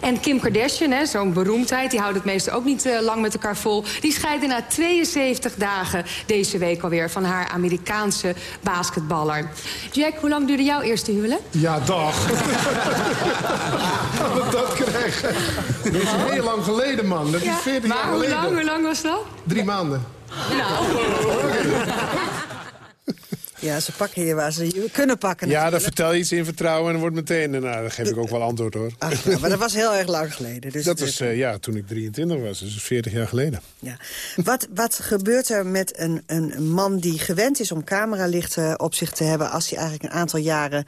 En Kim Kardashian, hè, zo'n beroemdheid, die houdt het meestal ook niet eh, lang met elkaar vol. Die scheidde na 72 dagen deze week alweer van haar Amerikaanse basketballer. Jack, hoe lang duurde jouw eerste huwelijk? Ja, dag. Dat krijgen? Dat is heel lang geleden, man. Dat is 40 maar jaar hoe geleden. lang, hoe lang was dat? Drie maanden. Nou. Ja, ze pakken je waar ze je kunnen pakken. Ja, dan vertel je iets in vertrouwen en dan wordt meteen... Nou, dan geef ik ook wel antwoord, hoor. Ach, nou, maar dat was heel erg lang geleden. Dus dat het- was, eh, ja, toen ik 23 was. Dus 40 jaar geleden. Ja. Wat, wat gebeurt er met een, een man die gewend is om cameralichten op zich te hebben... als hij eigenlijk een aantal jaren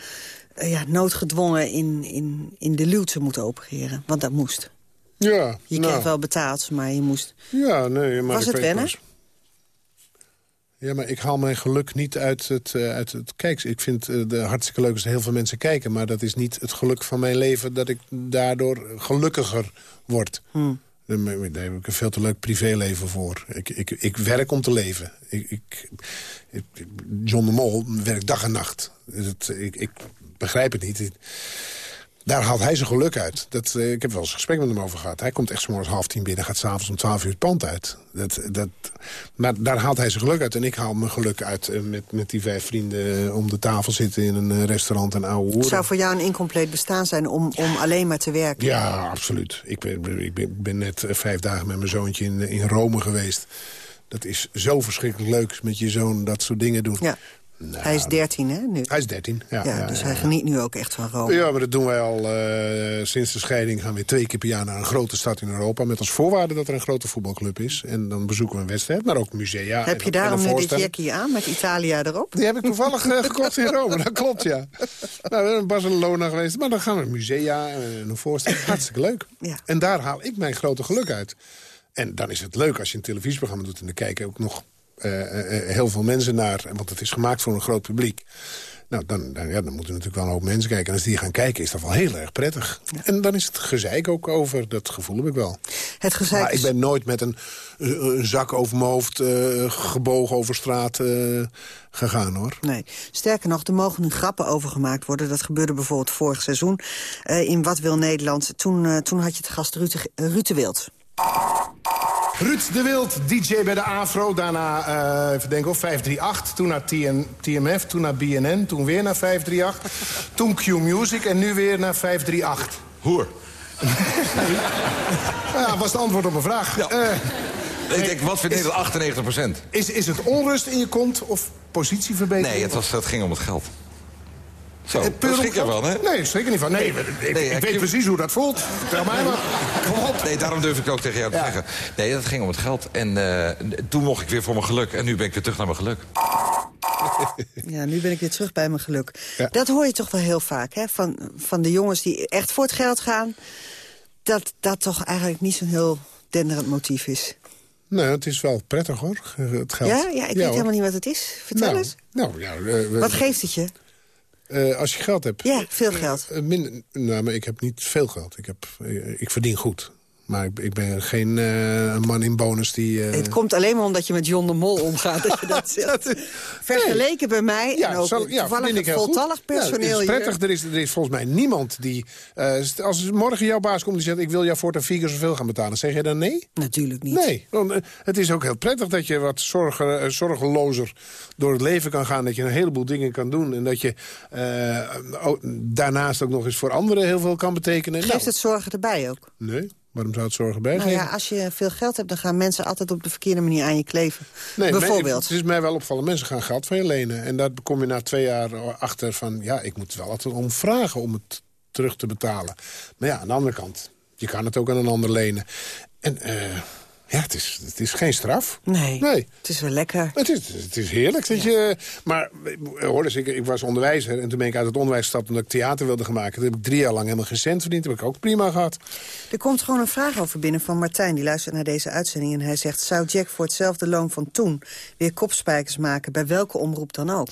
eh, ja, noodgedwongen in, in, in de luwte moeten opereren. Want dat moest. Ja, Je nou. kreeg wel betaald, maar je moest... Ja, nee, maar Was het wennen? Ja, maar ik haal mijn geluk niet uit het, eh, uit het... Kijk, ik vind het de hartstikke leuk als heel veel mensen kijken... maar dat is niet het geluk van mijn leven dat ik daardoor gelukkiger word. Hmm. Daar heb ik een veel te leuk privéleven voor. Ik, ik, ik werk om te leven. Ik, ik, ik- John de Mol werkt dag en nacht. Dus het, ik, ik begrijp het niet. Daar haalt hij zijn geluk uit. Dat, eh, ik heb wel eens een gesprek met hem over gehad. Hij komt echt morgens half tien binnen, gaat s'avonds om twaalf uur het pand uit. Dat, dat, maar daar haalt hij zijn geluk uit. En ik haal mijn geluk uit eh, met, met die vijf vrienden eh, om de tafel zitten in een restaurant en oude Het hoeren. zou voor jou een incompleet bestaan zijn om, om alleen maar te werken. Ja, absoluut. Ik ben, ik ben, ben net vijf dagen met mijn zoontje in, in Rome geweest. Dat is zo verschrikkelijk leuk met je zoon dat soort dingen doen. Ja. Hij is 13, hè, nu? Hij is 13, ja. Ja, ja, dus ja, hij geniet nu ook echt van Rome. Ja, maar dat doen wij al eh, sinds de scheiding. Gaan we twee keer per jaar naar een grote stad in Europa. Met als voorwaarde dat er een grote voetbalclub is. En dan bezoeken we een wedstrijd, maar ook musea. Heb en- je daarom en nu dit jackie aan met Italia erop? Die heb ik toevallig eh, gekocht in Rome, dat klopt, ja. Nou, we zijn in Barcelona geweest, maar dan gaan we naar musea en een voorstelling. Hartstikke leuk. En daar haal ik mijn grote geluk uit. En dan is het leuk als je een televisieprogramma doet... en er kijken ook nog heel veel mensen naar... want het is gemaakt voor een groot publiek. Nou, dan, dan, ja, dan moeten natuurlijk wel een hoop mensen kijken. En als die gaan kijken, is dat wel heel erg prettig. En dan is het gezeik ook over. Dat gevoel heb ik wel. Het gezeik Maar ik ben nooit met een, een zak over mijn hoofd... eh, gebogen over straat eh, gegaan, hoor. Nee. Sterker nog, er mogen nu grappen over gemaakt worden. Dat gebeurde bijvoorbeeld vorig seizoen eh, in Wat wil Nederland. Toen, eh, toen had je het gast Ruud, Ruud de Wild. Ruud de Wild, DJ bij de Afro. Daarna, eh even denken, of 538. Toen naar TN, TMF, toen naar BNN. Toen weer naar 538. toen Q Music en nu weer naar 538. Hoer. Nou ja, was het antwoord op een vraag. Eh, Ik denk, wat vindt Nederland? 98 procent. is, is het onrust in je kont of positieverbetering? Nee, het, was, het ging om het geld. Zo, Eh, daar schrik je geld? wel, hè? Nee, ik schrik er niet van. Nee, ik, Nee, ik ik- weet precies hoe dat voelt. Vertel mij maar. Kom op. Nee, daarom durf ik ook tegen jou te zeggen. Nee, dat ging om het geld. En eh, toen mocht ik weer voor mijn geluk. En nu ben ik weer terug naar mijn geluk. Ja, nu ben ik weer terug bij mijn geluk. Dat hoor je toch wel heel vaak, hè? Van, van de jongens die echt voor het geld gaan... dat dat toch eigenlijk niet zo'n heel denderend motief is. Nee, het is wel prettig, hoor, het geld. Ja? Ja, ik weet hoor. helemaal niet wat het is. Vertel nou, eens. Nou, ja, eh, Wat geeft het je? Eh, als je geld hebt. Ja, veel geld. Min- nou, maar ik heb niet veel geld. Ik, heb, ik verdien goed. Maar ik, ik ben geen eh, man in bonus die... eh, Het komt alleen maar omdat je met John de Mol omgaat. dat je dat zegt. Vergeleken bij mij en ook zo- ja, toevallig ik voltallig personeel ja, het is hier. prettig. Er is, er is volgens mij niemand die... eh, als morgen jouw baas komt en zegt... ik wil jou voortaan vier keer zoveel gaan betalen. Zeg je dan nee? Natuurlijk niet. Nee, want het is ook heel prettig dat je wat zorgen, eh, zorgelozer door het leven kan gaan. Dat je een heleboel dingen kan doen. En dat je ook- daarnaast ook nog eens voor anderen heel veel kan betekenen. Geeft Nou, het zorgen erbij ook? Nee, waarom zou het zorgen bij Nou ja, als je veel geld hebt, dan gaan mensen altijd op de verkeerde manier aan je kleven. Nee, Bijvoorbeeld. Het is mij wel opvallen. Mensen gaan geld van je lenen. En daar kom je na twee jaar achter van... ja, ik moet wel altijd om vragen om het terug te betalen. Maar ja, aan de andere kant, je kan het ook aan een ander lenen. En eh, ja, het is, het is geen straf. Nee, Nee. het is wel lekker. Het is, het is heerlijk. Dat je, maar hoor eens, ik, ik was onderwijzer en toen ben ik uit het onderwijs gestapt omdat ik theater wilde gaan maken. Toen heb ik drie jaar lang helemaal geen cent verdiend. Dat heb ik ook prima gehad. Er komt gewoon een vraag over binnen van Martijn. Die luistert naar deze uitzending en hij zegt... zou Jack voor hetzelfde loon van toen weer kopspijkers maken... bij welke omroep dan ook?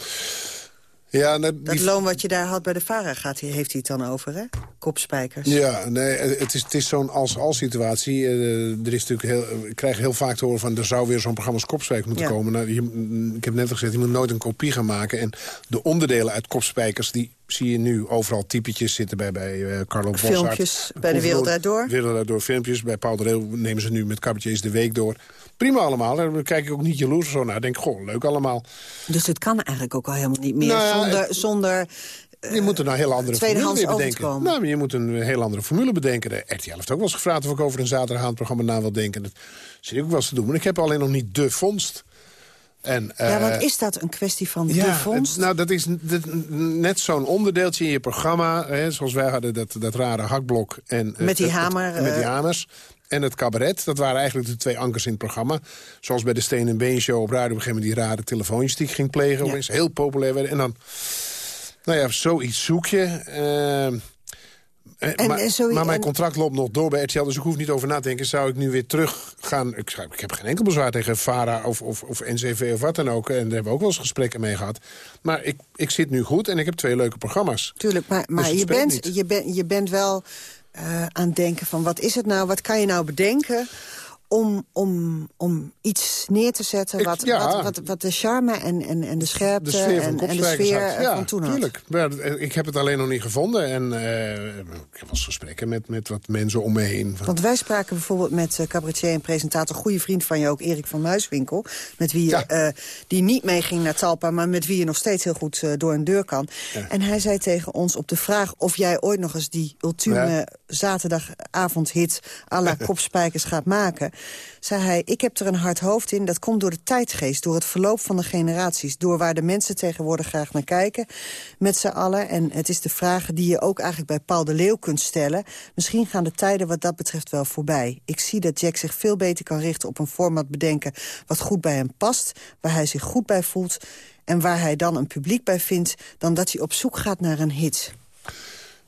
Ja, nou, Dat die- loon wat je daar had bij de VARA gaat, heeft hij het dan over, hè? Kopspijkers. Ja, nee, het is, het is zo'n als-als situatie. Eh, er is natuurlijk heel, ik krijg heel vaak te horen van... er zou weer zo'n programma als Kopspijkers moeten Ja. komen. Nou, je, ik heb net al gezegd, je moet nooit een kopie gaan maken. En de onderdelen uit Kopspijkers... die zie je nu overal typetjes zitten bij, bij eh, Carlo Bossart. Filmpjes bij de Wereld Draait Door. Wereld Draait Door filmpjes. Bij Paul de Reel nemen ze nu met cabaretiers de week door. Prima allemaal. Daar kijk ik ook niet jaloers zo naar. Ik denk, goh, leuk allemaal. Dus het kan eigenlijk ook al helemaal niet meer Nou ja, zonder... het- zonder Je moet er nou een heel andere formule over te bedenken. Nou, maar je moet een heel andere formule bedenken. De RTL heeft ook wel eens gevraagd of ik over een zaterdagavondprogramma na wil denken. Dat zit ik ook wel eens te doen. Maar ik heb alleen nog niet de vondst. En, ja, eh, want is dat een kwestie van ja, de vondst? het- nou, dat is net zo'n onderdeeltje in je programma. Hè, zoals wij hadden dat, dat rare hakblok. En, eh, Met die het- het- hamer, met die eh, hamers. En het cabaret. Dat waren eigenlijk de twee ankers in het programma. Zoals bij de Steen en Been Show op radio. Op een gegeven moment die rare telefoontjes die ik ging plegen. Ja. Heel populair werden. En dan... Nou ja, zoiets zoek je. Uh, en, maar, sorry, maar, mijn contract loopt nog door bij RTL, dus ik hoef niet over na te denken. Zou ik nu weer terug gaan... Ik, ik heb geen enkel bezwaar tegen VARA of, of, of NCV of wat dan ook. En daar hebben we ook wel eens gesprekken mee gehad. Maar ik, ik zit nu goed en ik heb twee leuke programma's. Tuurlijk, maar, maar dus je, bent, je, bent, je bent wel uh, aan het denken van... wat is het nou, wat kan je nou bedenken om, om, om iets neer te zetten wat, wat, wat, wat, de charme en, en, en de scherpte de en, en, de sfeer ja, van toen tuurlijk. had. ik heb het alleen nog niet gevonden. En uh, ik heb wel gesprekken met, met wat mensen om me heen. Want wij spraken bijvoorbeeld met uh, cabaretier en presentator... goede vriend van je ook, Erik van Muiswinkel... Met wie je, uh, die niet meeging naar Talpa... maar met wie je nog steeds heel goed door een deur kan. En hij zei tegen ons op de vraag of jij ooit nog eens... die ultieme zaterdagavondhit à la kopspijkers gaat maken zei hij... ik heb er een hard hoofd in, dat komt door de tijdgeest... door het verloop van de generaties... door waar de mensen tegenwoordig graag naar kijken met z'n allen. En het is de vraag die je ook eigenlijk bij Paul de Leeuw kunt stellen. Misschien gaan de tijden wat dat betreft wel voorbij. Ik zie dat Jack zich veel beter kan richten op een format bedenken... wat goed bij hem past, waar hij zich goed bij voelt... en waar hij dan een publiek bij vindt... dan dat hij op zoek gaat naar een hit.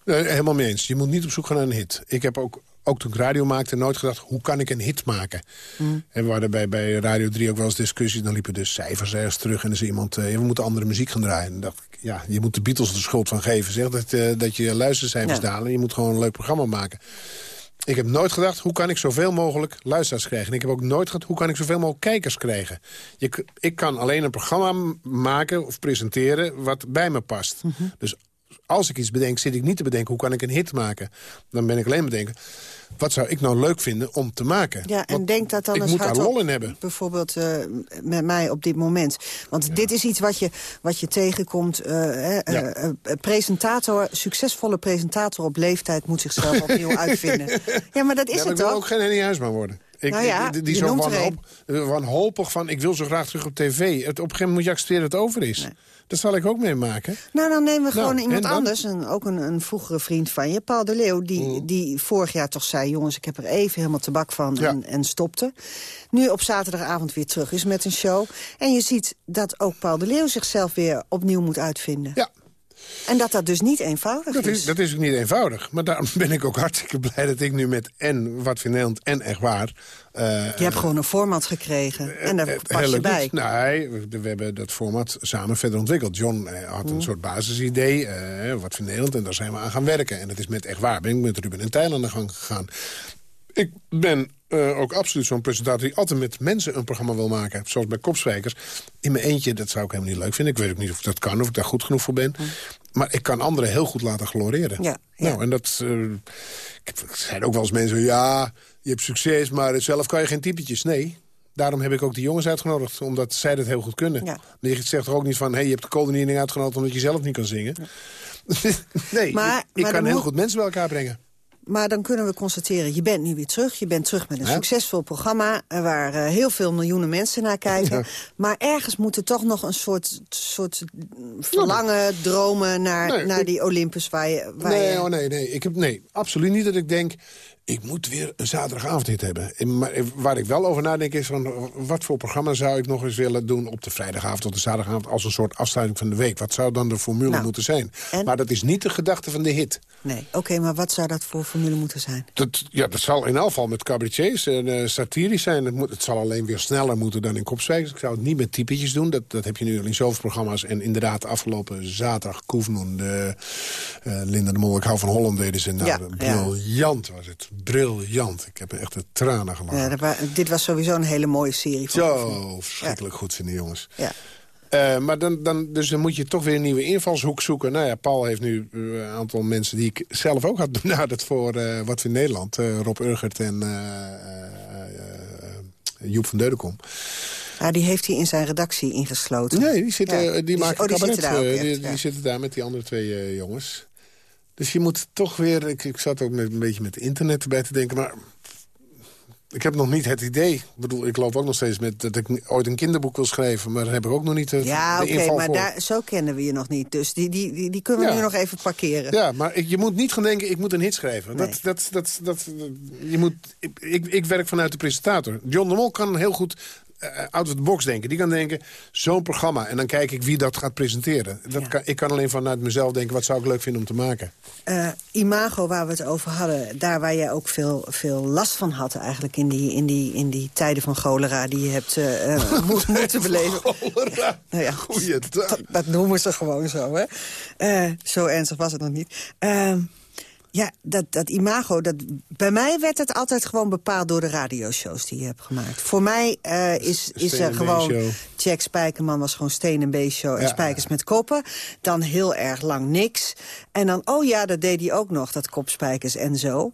helemaal mee eens. Je moet niet op zoek gaan naar een hit. Ik heb ook ook toen ik radio maakte, nooit gedacht... hoe kan ik een hit maken? Mm. En we hadden bij, bij Radio 3 ook wel eens discussies. Dan liepen de cijfers ergens terug en dan zei iemand... Uh, we moeten andere muziek gaan draaien. En dan dacht ik, ja, je moet de Beatles de schuld van geven. Zeg, dat, uh, dat je luistercijfers ja. dalen. Je moet gewoon een leuk programma maken. Ik heb nooit gedacht, hoe kan ik zoveel mogelijk luisteraars krijgen? En ik heb ook nooit gedacht, hoe kan ik zoveel mogelijk kijkers krijgen? Je, ik kan alleen een programma maken of presenteren wat bij me past. Mm -hmm. Dus als ik iets bedenk, zit ik niet te bedenken... hoe kan ik een hit maken? Dan ben ik alleen bedenken... wat zou ik nou leuk vinden om te maken? Ja, en denk dat dan ik eens moet daar lol in hebben. Bijvoorbeeld uh, met mij op dit moment. Want dit is iets wat je, wat je tegenkomt. Uh, ja. uh, presentator, succesvolle presentator op leeftijd... moet zichzelf opnieuw uitvinden. Ja, maar dat is ja, het toch? Ik wil ook geen Henny Huisman worden. Ik, nou ja, ik, die zo wanhoop, wanhopig van, ik wil zo graag terug op tv. Het, op een gegeven moment moet je accepteren dat het over is. Nee. Dat zal ik ook meemaken. Nou, dan nemen we gewoon nou, iemand anders. Ook een, een vroegere vriend van je, Paul de Leeuw... Die, mm. die vorig jaar toch zei... jongens, ik heb er even helemaal tabak van ja. en, en stopte. Nu op zaterdagavond weer terug is met een show. En je ziet dat ook Paul de Leeuw zichzelf weer opnieuw moet uitvinden. Ja, en dat dat dus niet eenvoudig dat is. is. Dat is ook niet eenvoudig. Maar daarom ben ik ook hartstikke blij dat ik nu met en Wat voor Nederland en Echt Waar... Uh, je hebt gewoon een format gekregen en daar uh, pas je bij. Nee, we, we, hebben dat format samen verder ontwikkeld. John had een mm. soort basisidee, Wat voor Nederland, en daar zijn we aan gaan werken. En dat is met Echt Waar, ben ik met Ruben en Tijl aan de gang gegaan. Ik ben uh, ook absoluut zo'n presentator die altijd met mensen een programma wil maken. Zoals bij Kopzwijkers. In mijn eentje, dat zou ik helemaal niet leuk vinden. Ik weet ook niet of ik dat kan, of ik daar goed genoeg voor ben. Mm. Maar ik kan anderen heel goed laten gloreren. Ja, ja. Nou, en dat... Uh, ik zijn ook wel eens mensen, ja, je hebt succes, maar zelf kan je geen typetjes. Nee, Daarom heb ik ook die jongens uitgenodigd, omdat zij dat heel goed kunnen. Ja. Je zegt toch ook niet van, hé, hey, je hebt de coördinering uitgenodigd... omdat je zelf niet kan zingen. Ja. nee, maar, ik, ik maar kan heel moet... goed mensen bij elkaar brengen. Maar dan kunnen we constateren, je bent nu weer terug. Je bent terug met een succesvol programma... waar uh, heel veel miljoenen mensen naar kijken. Ja. Maar ergens moet er toch nog een soort, soort verlangen, dromen... naar, nee, naar die Olympus waar je... Waar nee, je... Oh, nee, nee, ik heb, nee, absoluut niet dat ik denk ik moet weer een zaterdagavondhit hebben. Maar waar ik wel over nadenk is... Van, wat voor programma zou ik nog eens willen doen... op de vrijdagavond of de zaterdagavond... als een soort afsluiting van de week. Wat zou dan de formule nou, moeten zijn? En? Maar dat is niet de gedachte van de hit. Nee, oké, okay, maar wat zou dat voor formule moeten zijn? Dat, ja, dat zal in elk geval met cabaretiers en uh, satirisch zijn. Het, moet, het zal alleen weer sneller moeten dan in Kopzwijkers. Ik zou het niet met typetjes doen. Dat, dat heb je nu in zoveel programma's. En inderdaad, afgelopen zaterdag, Koefnoen, de, uh, Linda de Mol, ik hou van Holland deden ze. Nou, ja, briljant ja. was het briljant. Ik heb echt de tranen gelachen. Ja, dit was sowieso een hele mooie serie. Zo, verschrikkelijk ja. goed vinden, jongens. Ja. Uh, maar dan, dan, dus dan moet je toch weer een nieuwe invalshoek zoeken. Nou ja, Paul heeft nu een aantal mensen die ik zelf ook had benaderd voor uh, Wat in Nederland. Uh, Rob Urgert en Joep van Deudekom. Ja, die heeft hij in zijn redactie ingesloten. Nee, die, zitten, ja. die, die maken oh, die cabaret. Zitten daar, die, die, zitten daar met die andere twee jongens. Dus je moet toch weer... Ik, ik zat ook met, een beetje met internet erbij te denken... maar ik heb nog niet het idee. Ik bedoel, ik loop ook nog steeds met dat ik ooit een kinderboek wil schrijven. Maar daar heb ik ook nog niet de, ja, de oké, maar daar, zo kennen we je nog niet. Dus die, die, die, die kunnen we ja. nu nog even parkeren. Ja, maar ik, je moet niet gaan denken, ik moet een hit schrijven. Nee. Dat, dat, dat, dat, je moet, ik, ik, ik werk vanuit de presentator. John de Mol kan heel goed out of the box denken. Die kan denken, zo'n programma. En dan kijk ik wie dat gaat presenteren. Dat kan, ik kan alleen vanuit mezelf denken, wat zou ik leuk vinden om te maken. Eh, imago, waar we het over hadden, daar waar jij ook veel, veel last van had... eigenlijk in die, in, die, in die tijden van cholera die je hebt uh, moet, moeten beleven. Cholera, nou ja, dat, dat, noemen ze gewoon zo, hè. Uh, zo ernstig was het nog niet. Ja, dat, dat imago, dat, bij mij werd het altijd gewoon bepaald door de radioshows die je hebt gemaakt. Voor mij uh, is, is er gewoon... Jack Spijkerman was gewoon Steen en B-show en ja, Spijkers met koppen. Dan heel erg lang niks. En dan, oh ja, dat deed hij ook nog, dat kopspijkers en zo.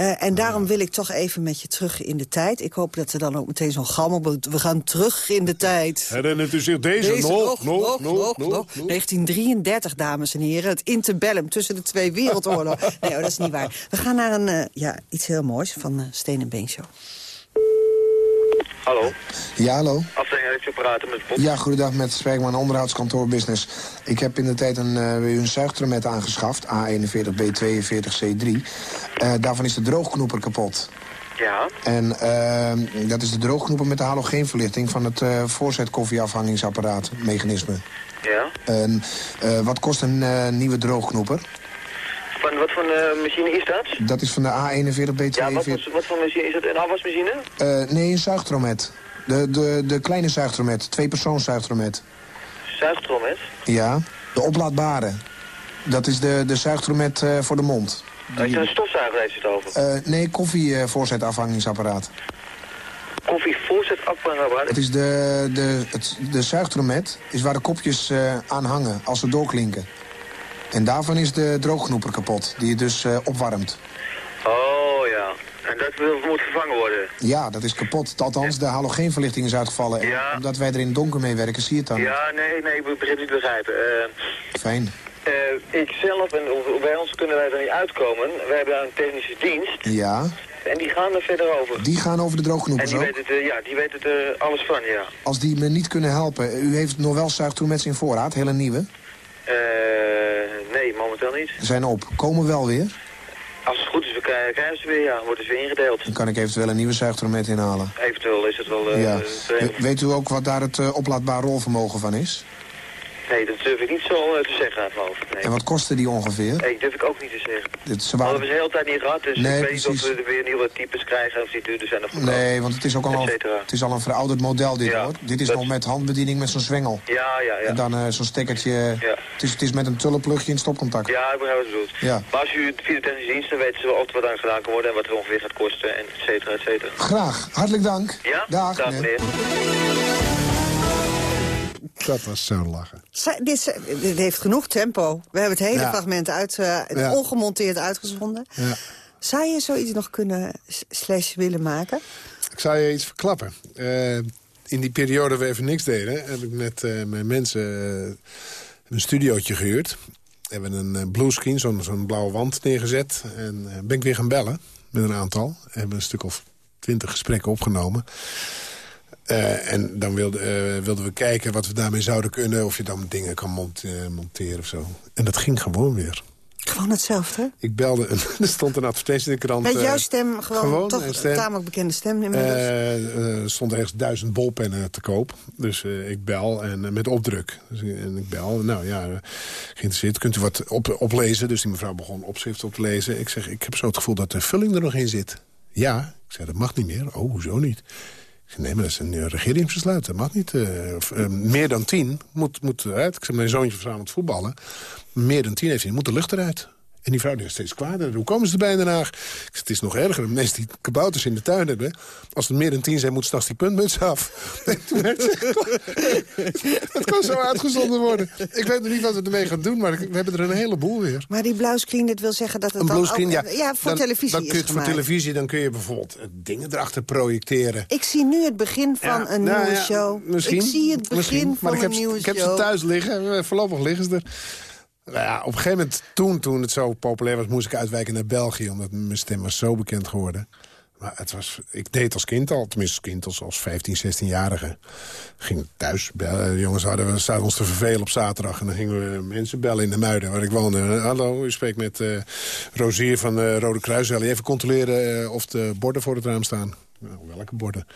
Uh, en daarom wil ik toch even met je terug in de tijd. Ik hoop dat er dan ook meteen zo'n gammel... We gaan terug in de tijd. Herinnert u zich deze, deze nog, nog, nog, nog, 1933, dames en heren. Het interbellum tussen de twee wereldoorlogen. nee, oh, dat is niet waar. We gaan naar een, uh, ja, iets heel moois van uh, Steen en Been Show. Hallo? Ja, hallo. Afdeling praten met Bob. Ja, goedendag met Spreekman onderhoudskantoor business. Ik heb in de tijd een, uh, een zuigtromet aangeschaft, A41B42C3. Uh, daarvan is de droogknoeper kapot. Ja. En uh, dat is de droogknoeper met de halogeenverlichting van het uh, voorzetkoffieafhangingsapparaat, mechanisme. Ja. En wat kost een nieuwe droogknoeper? Van wat voor uh, machine is dat? Dat is van de A41B42. Ja, wat, wat, wat voor machine is dat? Een afwasmachine? Uh, nee, een zuigtromet. De, de, de kleine zuigtromet. Twee persoons zuigtromet. Zuigtromet? Ja, de oplaadbare. Dat is de, de zuigtromet uh, voor de mond. Die... Is dat een stofzuiger heeft het over? nee, koffievoorzetafhangingsapparaat. Koffievoorzetafhangingsapparaat? Het is de, de, het, de zuigtromet is waar de kopjes aan hangen als ze doorklinken. En daarvan is de droogknoeper kapot, die je dus uh, opwarmt. Oh ja, en dat moet vervangen worden? Ja, dat is kapot. Althans, de halogeenverlichting is uitgevallen. Ja. En omdat wij er in het donker mee werken, zie je het dan Ja, nee, nee, ik begrijp niet begrijpen. Uh, Fijn. Uh, ik zelf, en bij ons kunnen wij er niet uitkomen. Wij hebben daar een technische dienst. Ja. En die gaan er verder over. Die gaan over de droogknoepers En die weten het, ja, die weten er alles van, ja. Als die me niet kunnen helpen, u heeft nog wel zuigtroemets in voorraad, hele nieuwe? Eh nee, momenteel niet. Ze zijn op. Komen wel weer? Als het goed is, we krijgen, ze weer, ja. Wordt het weer ingedeeld. Dan kan ik eventueel een nieuwe zuigtromet inhalen. Eventueel is het wel... Uh, ja. Weet u ook wat daar het uh, oplaadbaar rolvermogen van is? Nee, dat durf ik niet zo uh, te zeggen hoofd. Nee. En wat kostte die ongeveer? Nee, durf ik ook niet te zeggen. Dit, ze waren... Dat hebben ze de hele tijd niet gehad, dus nee, ik weet precies. niet of we er weer nieuwe types krijgen of niet. Dus zijn er nee, want het is ook al, een, het is al een verouderd model dit ja, hoor. Dit is dat... nog met handbediening met zo'n zwengel. Ja, ja, ja. En dan uh, zo'n stekkertje. Ja. Het, is, het is met een tullenplugje in stopcontact. Ja, ik begrijp wat je bedoelt. Ja. Maar als u via de technische dienst, dan weten ze wel altijd wat aan gedaan kan worden en wat er ongeveer gaat kosten en et cetera, et cetera. Graag. Hartelijk dank. Ja? Dag, Dag meneer. Dat was zo lachen. Dit, dit, heeft genoeg tempo. We hebben het hele Ja. fragment uit, uh, Ja. ongemonteerd uitgezonden. Ja. Zou je zoiets nog kunnen slash willen maken? Ik zou je iets verklappen. Uh, in die periode waar we even niks deden... heb ik met uh, mijn mensen een studiootje gehuurd. Hebben een bluescreen, zo'n zo'n blauwe wand neergezet. En ben ik weer gaan bellen met een aantal. Hebben een stuk of twintig gesprekken opgenomen. Uh, en dan wilde, uh, wilden we kijken wat we daarmee zouden kunnen. Of je dan dingen kan mont uh, monteren of zo. En dat ging gewoon weer. Gewoon hetzelfde? Ik belde, een, er stond een advertentie in de krant. Met jouw stem, gewoon, gewoon toch een stem. tamelijk bekende stem inmiddels. Er stond ergens duizend bolpennen te koop. Dus ik bel en met opdruk. Dus, en ik bel, nou ja, geïnteresseerd. Kunt u wat op, oplezen? Dus die mevrouw begon opschrift op te lezen. Ik zeg, ik heb zo het gevoel dat de vulling er nog in zit. Ja, ik zei, dat mag niet meer. Oh, hoezo niet? Nee, maar dat is een uh, regeringsbesluit. Dat mag niet. Of, uh, meer dan tien moet, moet eruit. Ik zei, mijn zoontje verzameld voetballen. Meer dan tien heeft hij, moet de lucht eruit. En die vrouw die is steeds kwader. Hoe komen ze erbij in Den Haag? Het is nog erger. De mensen die kabouters in de tuin hebben... als er meer dan tien zijn, moet straks die puntmuts af. Het kan zo uitgezonden worden. Ik weet nog niet wat we ermee gaan doen, maar we hebben er een heleboel weer. Maar die blauwscreen, dat wil zeggen dat het een dan bluescreen, ook, ja. ja, voor dan, televisie dan kun je Voor televisie dan kun je bijvoorbeeld dingen erachter projecteren. Ik zie nu het begin van Ja, een nou nieuwe ja, show. Misschien, ik zie het begin van maar ik heb, een ze- nieuwe ik heb show. ze thuis liggen. Eh, Voorlopig liggen ze er. Nou ja, op een gegeven moment, toen, toen het zo populair was... moest ik uitwijken naar België, omdat mijn stem was zo bekend geworden. Maar het was, ik deed als kind al, tenminste als kind, als, als 15, 16-jarige. Ging thuis bellen. De jongens hadden, we zaten ons te vervelen op zaterdag. En dan gingen we mensen bellen in de Muiden, waar ik woonde. Hallo, u spreekt met eh Rozier van eh Rode Kruis. Zal even controleren eh, of de borden voor het raam staan? Nou, welke borden?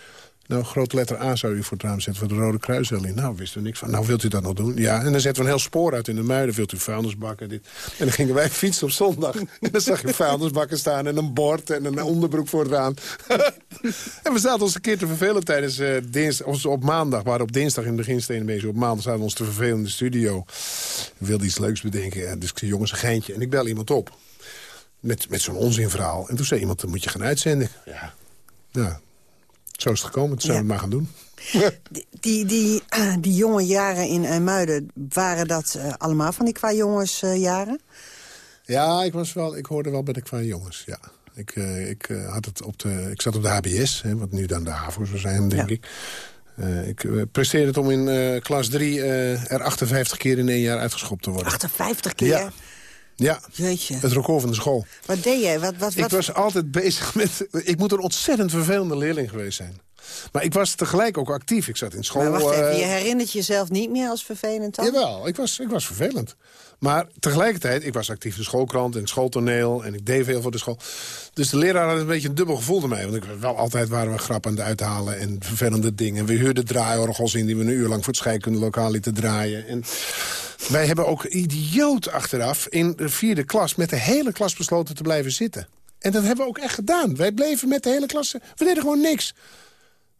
Nou, grote letter A zou u voor het raam zetten voor de Rode Kruisrally. Nou, wisten we niks van. Nou, wilt u dat nog doen? Ja, en dan zetten we een heel spoor uit in de muiden. Wilt u vuilnisbakken? Dit. En dan gingen wij fietsen op zondag. En dan zag je vuilnisbakken staan en een bord en een onderbroek voor het raam. en we zaten ons een keer te vervelen tijdens uh, dinsdag, of op maandag. Maar op dinsdag in de beginstenen bezig. Op maandag zaten we ons te vervelen in de studio. We wilden iets leuks bedenken. Dus ik zei, jongens, een geintje. En ik bel iemand op. Met, met zo'n onzinverhaal. En toen zei iemand, dan moet je gaan uitzenden. Ja, ja zo is het gekomen. Toen zijn we het maar gaan doen. Die, die, die, jonge jaren in IJmuiden, waren dat uh, allemaal van die qua jongensjaren? ja, ik, was wel, ik hoorde wel bij de qua jongens, ja. Ik, uh, ik, had het op de, ik zat op de HBS, hè, wat nu dan de HAVO zou zijn, denk ik. ik presteerde het om in klas 3 er 58 keer in één jaar uitgeschopt te worden. 58 keer? Ja. Ja, Jeetje. het record van de school. Wat deed jij? Wat, wat, Ik was altijd bezig met... Ik moet een ontzettend vervelende leerling geweest zijn. Maar ik was tegelijk ook actief. Ik zat in school... Maar wacht even, je herinnert jezelf niet meer als vervelend dan? Jawel, ik was, ik was vervelend. Maar tegelijkertijd, ik was actief in de schoolkrant, in het schooltoneel... en ik deed veel voor de school. Dus de leraar had een beetje een dubbel gevoel mij. Want ik, wel altijd waren we grap aan het uithalen en vervelende dingen. We huurden draaiorgels in die we een uur lang voor het scheikundelokaal lieten draaien. En wij hebben ook idioot achteraf in de vierde klas... met de hele klas besloten te blijven zitten. En dat hebben we ook echt gedaan. Wij bleven met de hele klas... We deden gewoon niks.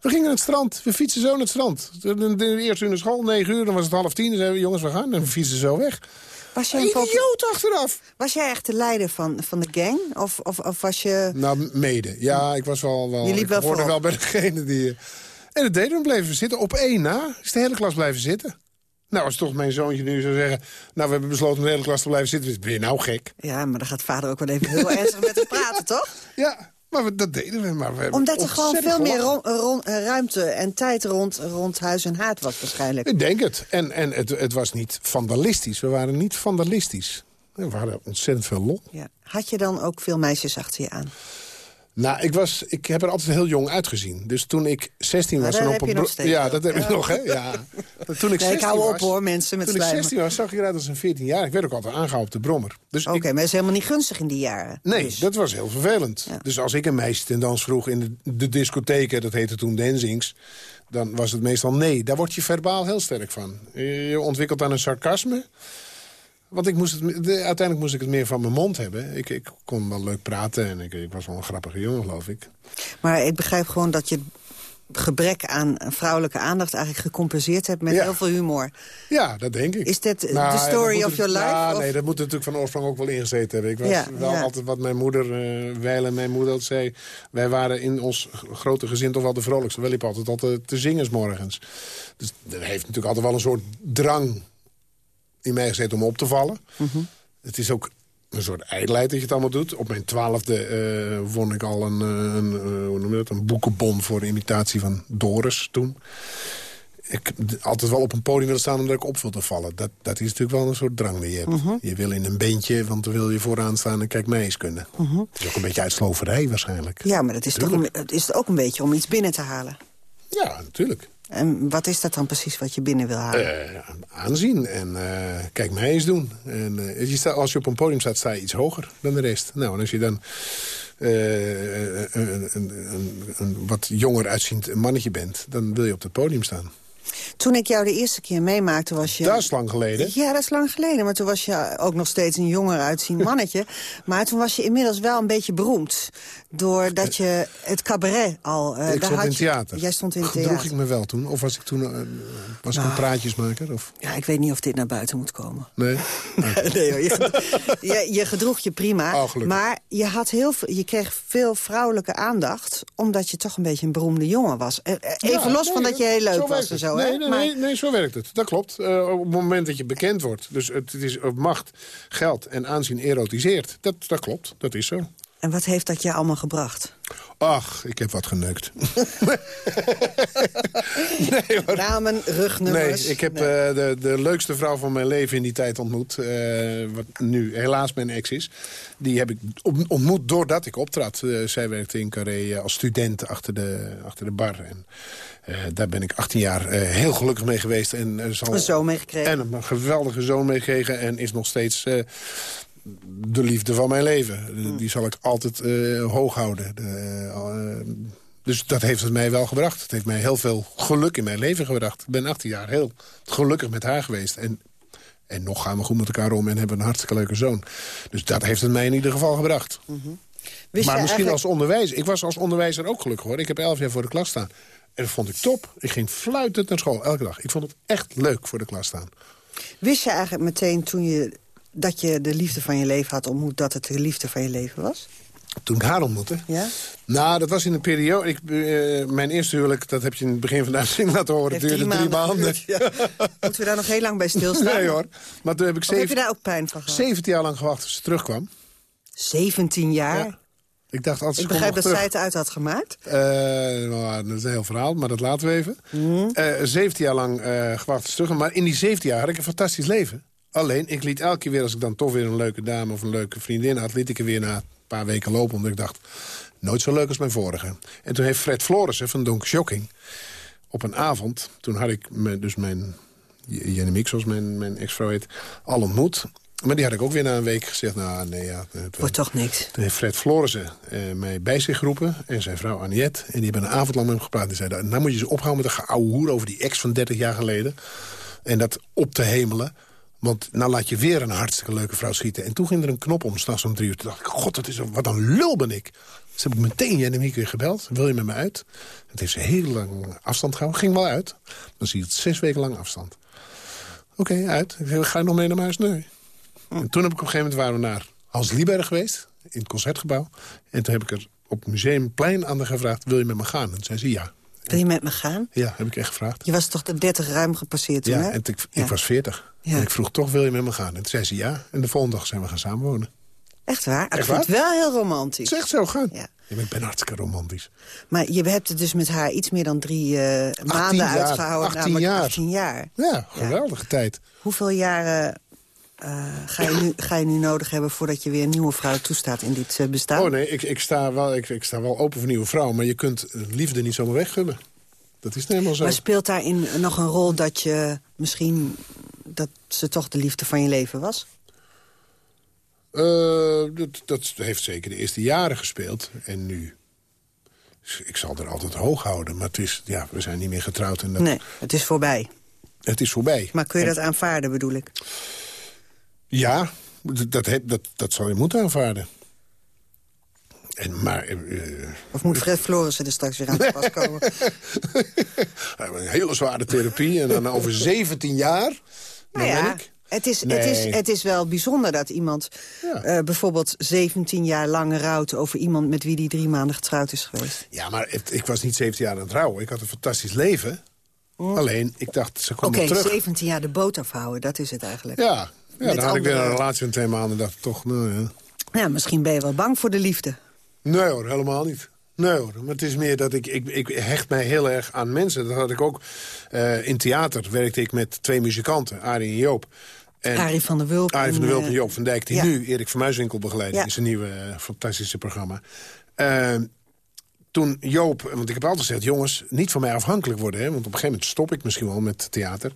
We gingen naar het strand. We fietsen zo naar het strand. De, eerste uur naar school, negen uur, dan was het half tien. Dan zeiden we, jongens, we gaan. En we fietsen zo weg. Was jij een idioot achteraf. Was jij echt de leider van, van de gang? Of, of, of was je... Nou, mede. Ja, ik was wel... wel je liep wel ik hoorde wel bij degene die... En dat deden we, bleven we zitten. Op één na is de hele klas blijven zitten. Nou, als toch mijn zoontje nu zou zeggen... nou, we hebben besloten om de hele klas te blijven zitten... ben je nou gek? Ja, maar dan gaat vader ook wel even heel ernstig met hem praten, toch? Ja, maar we, dat deden we. Maar we Omdat er gewoon veel meer ruimte en tijd rond, rond huis en haard was waarschijnlijk. Ik denk het. En, en het, het was niet vandalistisch. We waren niet vandalistisch. We hadden ontzettend veel lol. Ja. Had je dan ook veel meisjes achter je aan? Nou, ik, was, ik heb er altijd heel jong uitgezien. Dus toen ik 16 was... En op nog steeds. Ja, dat heb ik nog, hè. Ja. Toen ik, nee, ik hou op, hoor, mensen met Toen ik 16 was, zag ik eruit als een 14 jaar. Ik werd ook altijd aangehouden op de brommer. Dus Oké, okay, maar is helemaal niet gunstig in die jaren. Nee, dus. dat was heel vervelend. Ja. Dus als ik een meisje ten dans vroeg in de, de discotheken... dat heette toen Dancings dan was het meestal nee. Daar word je verbaal heel sterk van. Je ontwikkelt dan een sarcasme... Want ik moest het, uiteindelijk moest ik het meer van mijn mond hebben. Ik, ik kon wel leuk praten en ik, ik was wel een grappige jongen, geloof ik. Maar ik begrijp gewoon dat je gebrek aan vrouwelijke aandacht eigenlijk gecompenseerd hebt met Ja. heel veel humor. Ja, dat denk ik. Is dit Nou, de ja, story dat of your life? Ja, of- nee, dat moet natuurlijk van oorsprong ook wel ingezeten hebben. Ik was Ja, wel ja. altijd wat mijn moeder, en mijn moeder zei... wij waren in ons grote gezin toch wel de vrolijkste. Wij liepen altijd, altijd te zingen 's morgens. Dus er heeft natuurlijk altijd wel een soort drang in mij gezeten om op te vallen. Mhm. Het is ook een soort ijdelheid dat je het allemaal doet. Op mijn twaalfde eh, won ik al een, eh, een, eh, hoe noem je dat, een boekenbon voor imitatie van Doris toen. Ik altijd wel op een podium willen staan omdat ik op wil te vallen. Dat, dat is natuurlijk wel een soort drang die je hebt. Mhm. Je wil in een beentje, want dan wil je vooraan staan en kijk mij eens kunnen. Mhm. Het is ook een beetje uitsloverij waarschijnlijk. Ja, maar dat is, toch een, het is ook een beetje om iets binnen te halen. Ja, natuurlijk. En wat is dat dan precies wat je binnen wil halen? Eh, aanzien en eh, kijk mij eens doen. En, eh, je sta, als je op een podium staat, sta je iets hoger dan de rest. Nou, en als je dan een, een wat jonger uitziend mannetje bent... dan wil je op het podium staan. Toen ik jou de eerste keer meemaakte was je... Dat is lang geleden. Ja, dat is lang geleden. Maar toen was je ook nog steeds een jonger uitziend mannetje. maar toen was je inmiddels wel een beetje beroemd. Doordat je het cabaret al... eh, ik daar stond had in je- theater. Jij stond in Gedroeg theater. ik me wel toen? Of was ik toen eh, was ik een Nou. praatjesmaker? Of? Ja, ik weet niet of dit naar buiten moet komen. Nee? nee hoor, je, je, je gedroeg je prima. Oh, maar je, had heel je kreeg veel vrouwelijke aandacht... omdat je toch een beetje een beroemde jongen was. Eh, eh, Even Ja, los nee, van dat je heel leuk was en zo. Nee, nee, Maar- nee, nee, zo werkt het. Dat klopt. Eh, op het moment dat je bekend wordt, dus het, het is op macht, geld en aanzien erotiseert. Dat, dat klopt, dat is zo. En wat heeft dat je allemaal gebracht? Ach, ik heb wat geneukt. Namen, rugnummers. Nee, ik heb eh, de, de leukste vrouw van mijn leven in die tijd ontmoet. eh, wat nu helaas mijn ex is. Die heb ik ontmoet doordat ik optrad. Eh, zij werkte in Carré als student achter de, achter de bar. En, daar ben ik 18 jaar heel gelukkig mee geweest. En, zal, Een zoon meegekregen. En een geweldige zoon meegekregen. En is nog steeds de liefde van mijn leven. Hmm. Die zal ik altijd eh, hoog houden. De, eh, Dus dat heeft het mij wel gebracht. Het heeft mij heel veel geluk in mijn leven gebracht. Ik ben 18 jaar heel gelukkig met haar geweest. En, en nog gaan we goed met elkaar om en hebben een hartstikke leuke zoon. Dus dat heeft het mij in ieder geval gebracht. Wist maar misschien eigenlijk- als onderwijzer. Ik was als onderwijzer ook gelukkig hoor. Ik heb elf jaar voor de klas staan. En dat vond ik top. Ik ging fluitend naar school, elke dag. Ik vond het echt leuk voor de klas staan. Wist je eigenlijk meteen toen je, dat je de liefde van je leven had ontmoet... dat het de liefde van je leven was? Toen ik haar ontmoette. Ja? Nou, dat was in een periode... Ik, eh, mijn eerste huwelijk, dat heb je in het begin van de uitzending laten horen... Duurde drie maanden. Moeten we daar nog heel lang bij stilstaan? Nee hoor. Maar toen heb ik Of heb je zeven, daar ook pijn van gehad? 17 jaar lang gewacht tot ze terugkwam. 17 jaar? Ik dacht altijd, ze Ik begrijp dat zij terug. het uit had gemaakt. Eh, nou, dat is een heel verhaal, maar dat laten we even. Eh 17 jaar lang eh gewacht terug. Maar in die 17 jaar had ik een fantastisch leven. Alleen, ik liet elke keer weer, als ik dan toch weer een leuke dame of een leuke vriendin had... liet ik er weer na een paar weken lopen, omdat ik dacht... nooit zo leuk als mijn vorige. En toen heeft Fred Florissen van Donk Shocking... op een avond, toen had ik me, dus mijn... Jenny Mix, zoals mijn, mijn ex-vrouw heet, al ontmoet. Maar die had ik ook weer na een week gezegd... nou, nee, ja... Het wordt toch niks. Toen heeft Fred Florissen eh, mij bij zich geroepen. En zijn vrouw Aniette. En die hebben een avond lang met hem gepraat. En zeiden, nou moet je eens ophouden met een geouwe hoer... over die ex van 30 jaar geleden. En dat op te hemelen. Want nou laat je weer een hartstikke leuke vrouw schieten. En toen ging er een knop om, s'nachts om drie uur. Toen dacht ik, god, is wat een lul ben ik. Dus heb ik meteen Jenny Mieke gebeld. Wil je met me uit? Het heeft ze heel lang afstand gehouden. Ging wel uit. Dan zie je het zes weken lang afstand. Oké, uit. Ik ga je nog mee naar huis? Nee. En toen heb ik op een gegeven moment waren we naar Hans Lieberg geweest. In het Concertgebouw. En toen heb ik er op het Museumplein aan haar gevraagd... wil je met me gaan? En toen zei ze ja. Wil je met me gaan? Ja, heb ik echt gevraagd. Je was toch de 30 ruim gepasseerd toen, Ja, hè? en ik, ik was 40. En ik vroeg toch, wil je met me gaan? En toen zei ze ja. En de volgende dag zijn we gaan samenwonen. Echt waar? Ik Echt vind het waar? wel heel romantisch. Zeg zo, gaan. Ja. Ja, ik ben hartstikke romantisch. Maar je hebt het dus met haar iets meer dan drie eh, maanden jaar, uitgehouden. 18 namelijk jaar. 18 jaar. Ja, geweldige tijd. Hoeveel jaren eh, ga, je nu, ga je nu nodig hebben... voordat je weer een nieuwe vrouw toestaat in dit eh, bestaan? Oh nee, ik, ik, sta wel, ik, ik sta wel open voor nieuwe vrouwen. Maar je kunt liefde niet zomaar weggummen. Dat is helemaal zo. Maar speelt daarin nog een rol dat je misschien... dat ze toch de liefde van je leven was? Eh, dat, dat heeft zeker de eerste jaren gespeeld. En nu... Ik zal er altijd hoog houden. Maar het is, ja, we zijn niet meer getrouwd. En dat, Nee, het is voorbij. Het is voorbij. Maar kun je En- dat aanvaarden, bedoel ik? Ja, dat, dat, heb- dat, dat zal je moeten aanvaarden. En, maar... eh, Of moet Fred Florissen er straks weer aan te pas komen? een hele zware therapie. En dan over 17 jaar... Nou ja, ben ik... Het is, het, is, het is wel bijzonder dat iemand eh, bijvoorbeeld 17 jaar lang rouwt... over iemand met wie die drie maanden getrouwd is geweest. Ja, maar het- ik was niet 17 jaar aan het trouwen. Ik had een fantastisch leven. Alleen, ik dacht, ze Hm. Oké, komen terug. 17 jaar de boot afhouden, dat is het eigenlijk. Ja, ja dan had ik weer een relatie van twee maanden. dacht toch, nou ja. Ja, misschien ben je wel bang voor de liefde. Nee hoor, helemaal niet. Nee hoor, maar het is meer dat ik, ik, ik hecht mij heel erg aan mensen. Dat had ik ook eh, in theater, werkte ik met twee muzikanten, Arie en Joop. En Arie van der Wulp. Arie van der Wulp en eh, Joop van Dijk, die ja. nu Erik van Muiswinkel begeleiden Ja. in zijn nieuwe eh, fantastische programma. Eh, toen Joop, want ik heb altijd gezegd... jongens, niet van mij afhankelijk worden. Hè, want op een gegeven moment stop ik misschien wel met theater.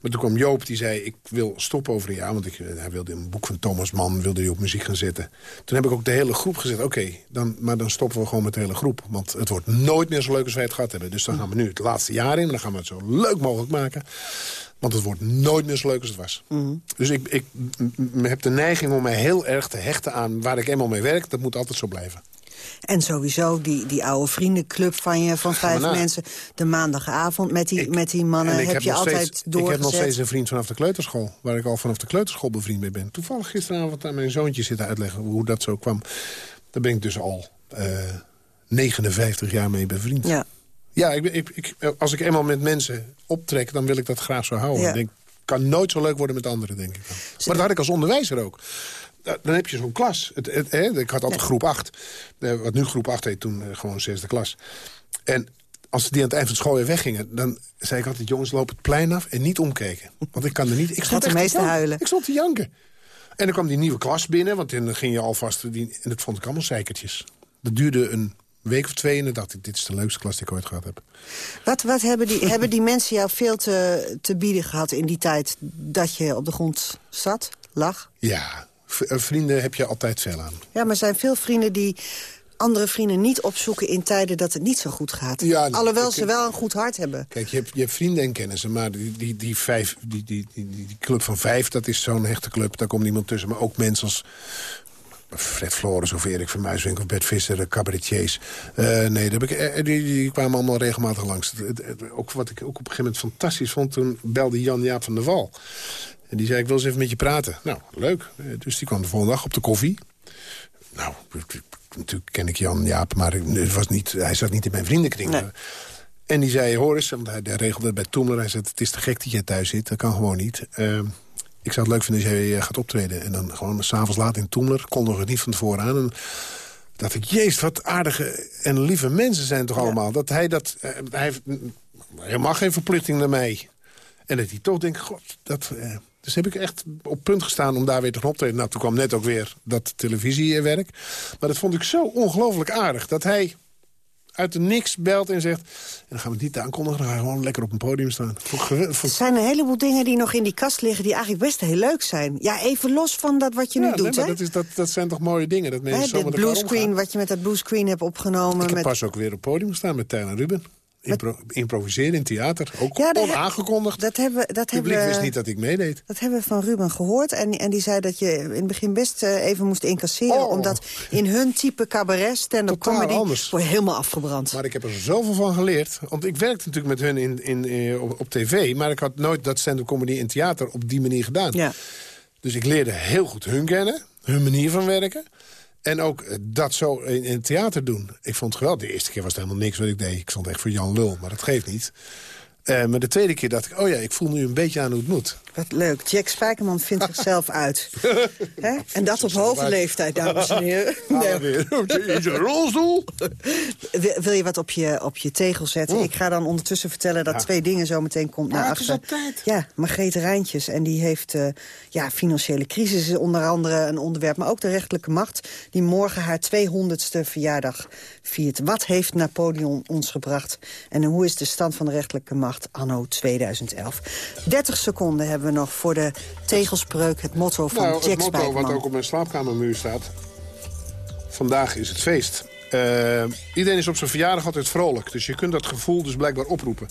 Maar toen kwam Joop, die zei... ik wil stoppen over een jaar. Want ik, eh, hij wilde een boek van Thomas Mann wilde hij op muziek gaan zetten. Toen heb ik ook de hele groep gezegd... oké, dan, maar dan stoppen we gewoon met de hele groep. Want het wordt nooit meer zo leuk als wij het gehad hebben. Dus dan gaan we nu het laatste jaar in. En dan gaan we het zo leuk mogelijk maken. Want het wordt nooit meer zo leuk als het was. Dus ik, ik heb de neiging om mij heel erg te hechten aan... waar ik eenmaal mee werk. Dat moet altijd zo blijven. En sowieso die, die oude vriendenclub van je, van vijf mensen. De maandagavond met die, met die mannen heb, je altijd steeds, Ik doorgezet. heb nog steeds een vriend vanaf de kleuterschool. Waar ik al vanaf de kleuterschool bevriend mee ben. Toevallig gisteravond aan mijn zoontje zitten uitleggen hoe dat zo kwam. Daar ben ik dus al eh 59 jaar mee bevriend. Ja. Ja, ik, ik, ik, als ik eenmaal met mensen optrek, dan wil ik dat graag zo houden. Ja. Ik denk, kan nooit zo leuk worden met anderen, denk ik dan. Maar dat had ik als onderwijzer ook. Da- Dan heb je zo'n klas. Het, het, hè, ik had altijd groep 8. Eh, wat nu groep 8 heet, toen eh, gewoon zesde klas. En als die aan het eind van het schooljaar weggingen... dan zei ik altijd, jongens, loop het plein af en niet omkijken. Want ik kan er niet... Ik stond de meeste huilen. Ik stond te janken. En dan kwam die nieuwe klas binnen, want dan ging je alvast... Die, en dat vond ik allemaal zeikertjes. Dat duurde een week of twee en dan dacht ik... dit is de leukste klas die ik ooit gehad heb. Wat, wat hebben, die, hebben die mensen jou veel te, te bieden gehad in die tijd... dat je op de grond zat, lag? Ja, vrienden heb je altijd veel aan. Ja, maar er zijn veel vrienden die andere vrienden niet opzoeken in tijden dat het niet zo goed gaat. Ja, nee, Alhoewel ze wel een goed hart hebben. Kijk, je hebt, je hebt vrienden en kennissen, maar die, die, die, vijf, die, die, die, die club van vijf... dat is zo'n hechte club, daar komt niemand tussen. Maar ook mensen als Fred Flores of Erik van Muiswinkel of Bert Visser, de cabaretiers. Eh, nee, dat heb ik, eh, die, die kwamen allemaal regelmatig langs. Ook wat ik ook op een gegeven moment fantastisch vond... toen belde Jan-Jaap van der Wal. En die zei, ik wil eens even met je praten. Nou, leuk. Eh, Dus die kwam de volgende dag op de koffie. Nou, natuurlijk ken ik Jan-Jaap, maar het was niet, hij zat niet in mijn vriendenkring. En die zei, hoor eens, want hij, hij regelde het bij Toemler. Hij zei, het is te gek dat jij thuis zit, dat kan gewoon niet. Eh, ik zou het leuk vinden als jij eh, gaat optreden. En dan gewoon s'avonds laat in Toemler, kon nog niet van tevoren aan. En dacht ik, jezus, wat aardige en lieve mensen zijn toch allemaal. Dat hij dat, eh, hij heeft helemaal geen verplichting naar mij. En dat hij toch denkt, god, dat... dus heb ik echt op punt gestaan om daar weer te gaan optreden. Nou, toen kwam net ook weer dat televisiewerk. Maar dat vond ik zo ongelooflijk aardig. Dat hij uit de niks belt en zegt... en dan gaan we het niet aankondigen, dan we gewoon lekker op een podium staan. Er zijn een heleboel dingen die nog in die kast liggen... die eigenlijk best heel leuk zijn. Ja, even los van dat wat je Ja, nu doet, hè? dat, is, dat, dat zijn toch mooie dingen, dat mensen Hè, zo met bluescreen, omgaan. wat je met dat bluescreen hebt opgenomen. Ik heb met... pas ook weer op podium gestaan met Tijn en Ruben. Impro improviseren in theater, ook Ja, onaangekondigd. Dat hebben, dat Het publiek hebben, wist niet dat ik meedeed. Dat hebben we van Ruben gehoord. En, en die zei dat je in het begin best eh, even moest incasseren. Oh. Omdat in hun type cabaret, stand-up comedy... anders. word je helemaal afgebrand. Maar ik heb er zoveel van geleerd. Want ik werkte natuurlijk met hun in, in, eh, op, op tv... maar ik had nooit dat stand-up comedy in theater op die manier gedaan. Ja. Dus ik leerde heel goed hun kennen, hun manier van werken... en ook eh, dat zo in, in het theater doen. Ik vond het geweldig. De eerste keer was het helemaal niks wat ik deed. Ik stond echt voor Jan Lul, maar dat geeft niet. Eh, maar de tweede keer dacht ik, oh ja, ik voel nu een beetje aan hoe het moet. Wat leuk. Jack Spijkerman vindt zichzelf uit. Hè? En dat op hoge leeftijd, dames en heren. Is er een rolstoel? Wil, je wat op je, op je tegel zetten? Ik ga dan ondertussen vertellen dat twee dingen zo meteen komt naar het is achter. Ja, Margreet Rijntjes. En die heeft eh, ja, financiële crisis is onder andere een onderwerp. Maar ook de rechterlijke macht die morgen haar 200ste verjaardag viert. Wat heeft Napoleon ons gebracht? En hoe is de stand van de rechterlijke macht anno 2011? 30 seconden hebben we nog voor de tegelspreuk. Het motto van Nou, het Jack motto Spijkerman. wat ook op mijn slaapkamermuur staat. Vandaag is het feest. Eh, iedereen is op zijn verjaardag altijd vrolijk. Dus je kunt dat gevoel dus blijkbaar oproepen.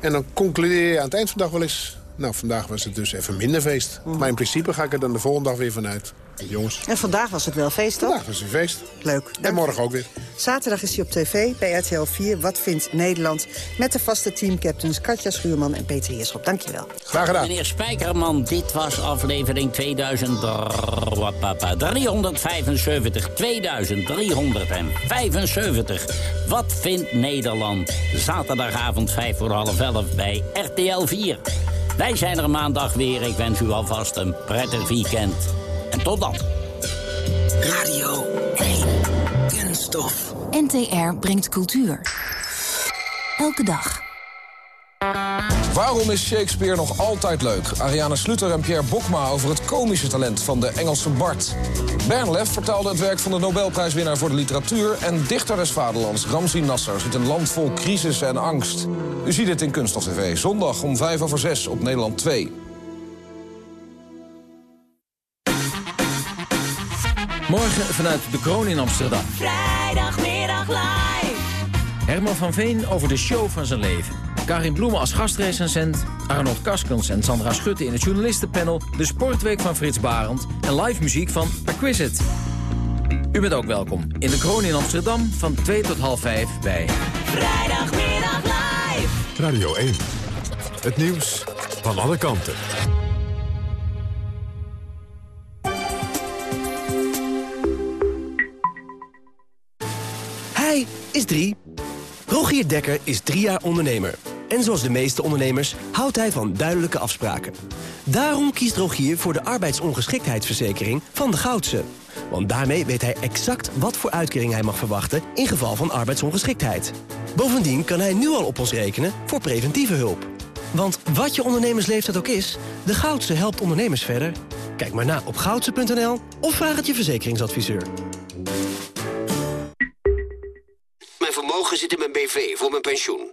En dan concludeer je aan het eind van de dag wel eens... nou, vandaag was het dus even minder feest. Maar in principe ga ik er dan de volgende dag weer vanuit. Jongens, En vandaag was het wel feest, toch? vandaag was een feest. Leuk. En morgen ook weer. Zaterdag is hij op tv bij RTL 4. Wat vindt Nederland? Met de vaste teamcaptains Katja Schuurman en Peter Heerschop. Dankjewel. Graag gedaan. Meneer Spijkerman, dit was aflevering 2375. 2375. Wat vindt Nederland? Zaterdagavond 5 voor half 11 bij RTL 4. Wij zijn er maandag weer. Ik wens u alvast een prettig weekend. En tot dan. Radio 1. Kunststof. NTR brengt cultuur. Elke dag. Waarom is Shakespeare nog altijd leuk? Ariane Sluter en Pierre Bokma over het komische talent van de Engelse Bart. Bernlef vertaalde het werk van de Nobelprijswinnaar voor de literatuur... en dichter des vaderlands Ramzi Nasser zit een land vol crisis en angst. U ziet het in Kunststof TV, zondag om 5 over 6 op Nederland 2. Morgen vanuit de Kroon in Amsterdam. Vrijdagmiddag live. Herman van Veen over de show van zijn leven. Karin Bloemen als gastrecensent. Arnold Kaskens en Sandra Schutte in het journalistenpanel. De Sportweek van Frits Barend. En live muziek van Perquisite. U bent ook welkom in de Kroon in Amsterdam van 2 tot half 5 bij... Vrijdagmiddag live. Radio 1. Het nieuws van alle kanten. Hij is drie. Rogier Dekker is drie jaar ondernemer. En zoals de meeste ondernemers houdt hij van duidelijke afspraken. Daarom kiest Rogier voor de arbeidsongeschiktheidsverzekering van de Goudse. Want daarmee weet hij exact wat voor uitkering hij mag verwachten in geval van arbeidsongeschiktheid. Bovendien kan hij nu al op ons rekenen voor preventieve hulp. Want wat je ondernemersleeftijd ook is, de Goudse helpt ondernemers verder. Kijk maar na op goudse.nl of vraag het je verzekeringsadviseur. Mijn vermogen zit in mijn BV voor mijn pensioen.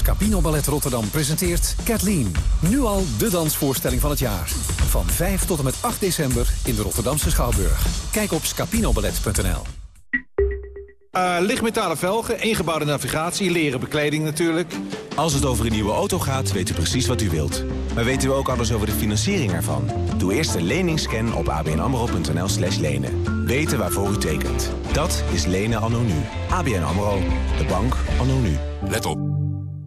Scapino Ballet Rotterdam presenteert Kathleen. Nu al de dansvoorstelling van het jaar. Van 5 tot en met 8 december in de Rotterdamse Schouwburg. Kijk op scapinoballet.nl. Uh, lichtmetalen velgen, ingebouwde navigatie, leren bekleding natuurlijk. Als het over een nieuwe auto gaat, weet u precies wat u wilt. Maar weten u ook alles over de financiering ervan? Doe eerst een leningsscan op abnamro.nl slash lenen. Weten waarvoor u tekent. Dat is lenen anno nu. ABN AMRO. De bank anno nu. Let op.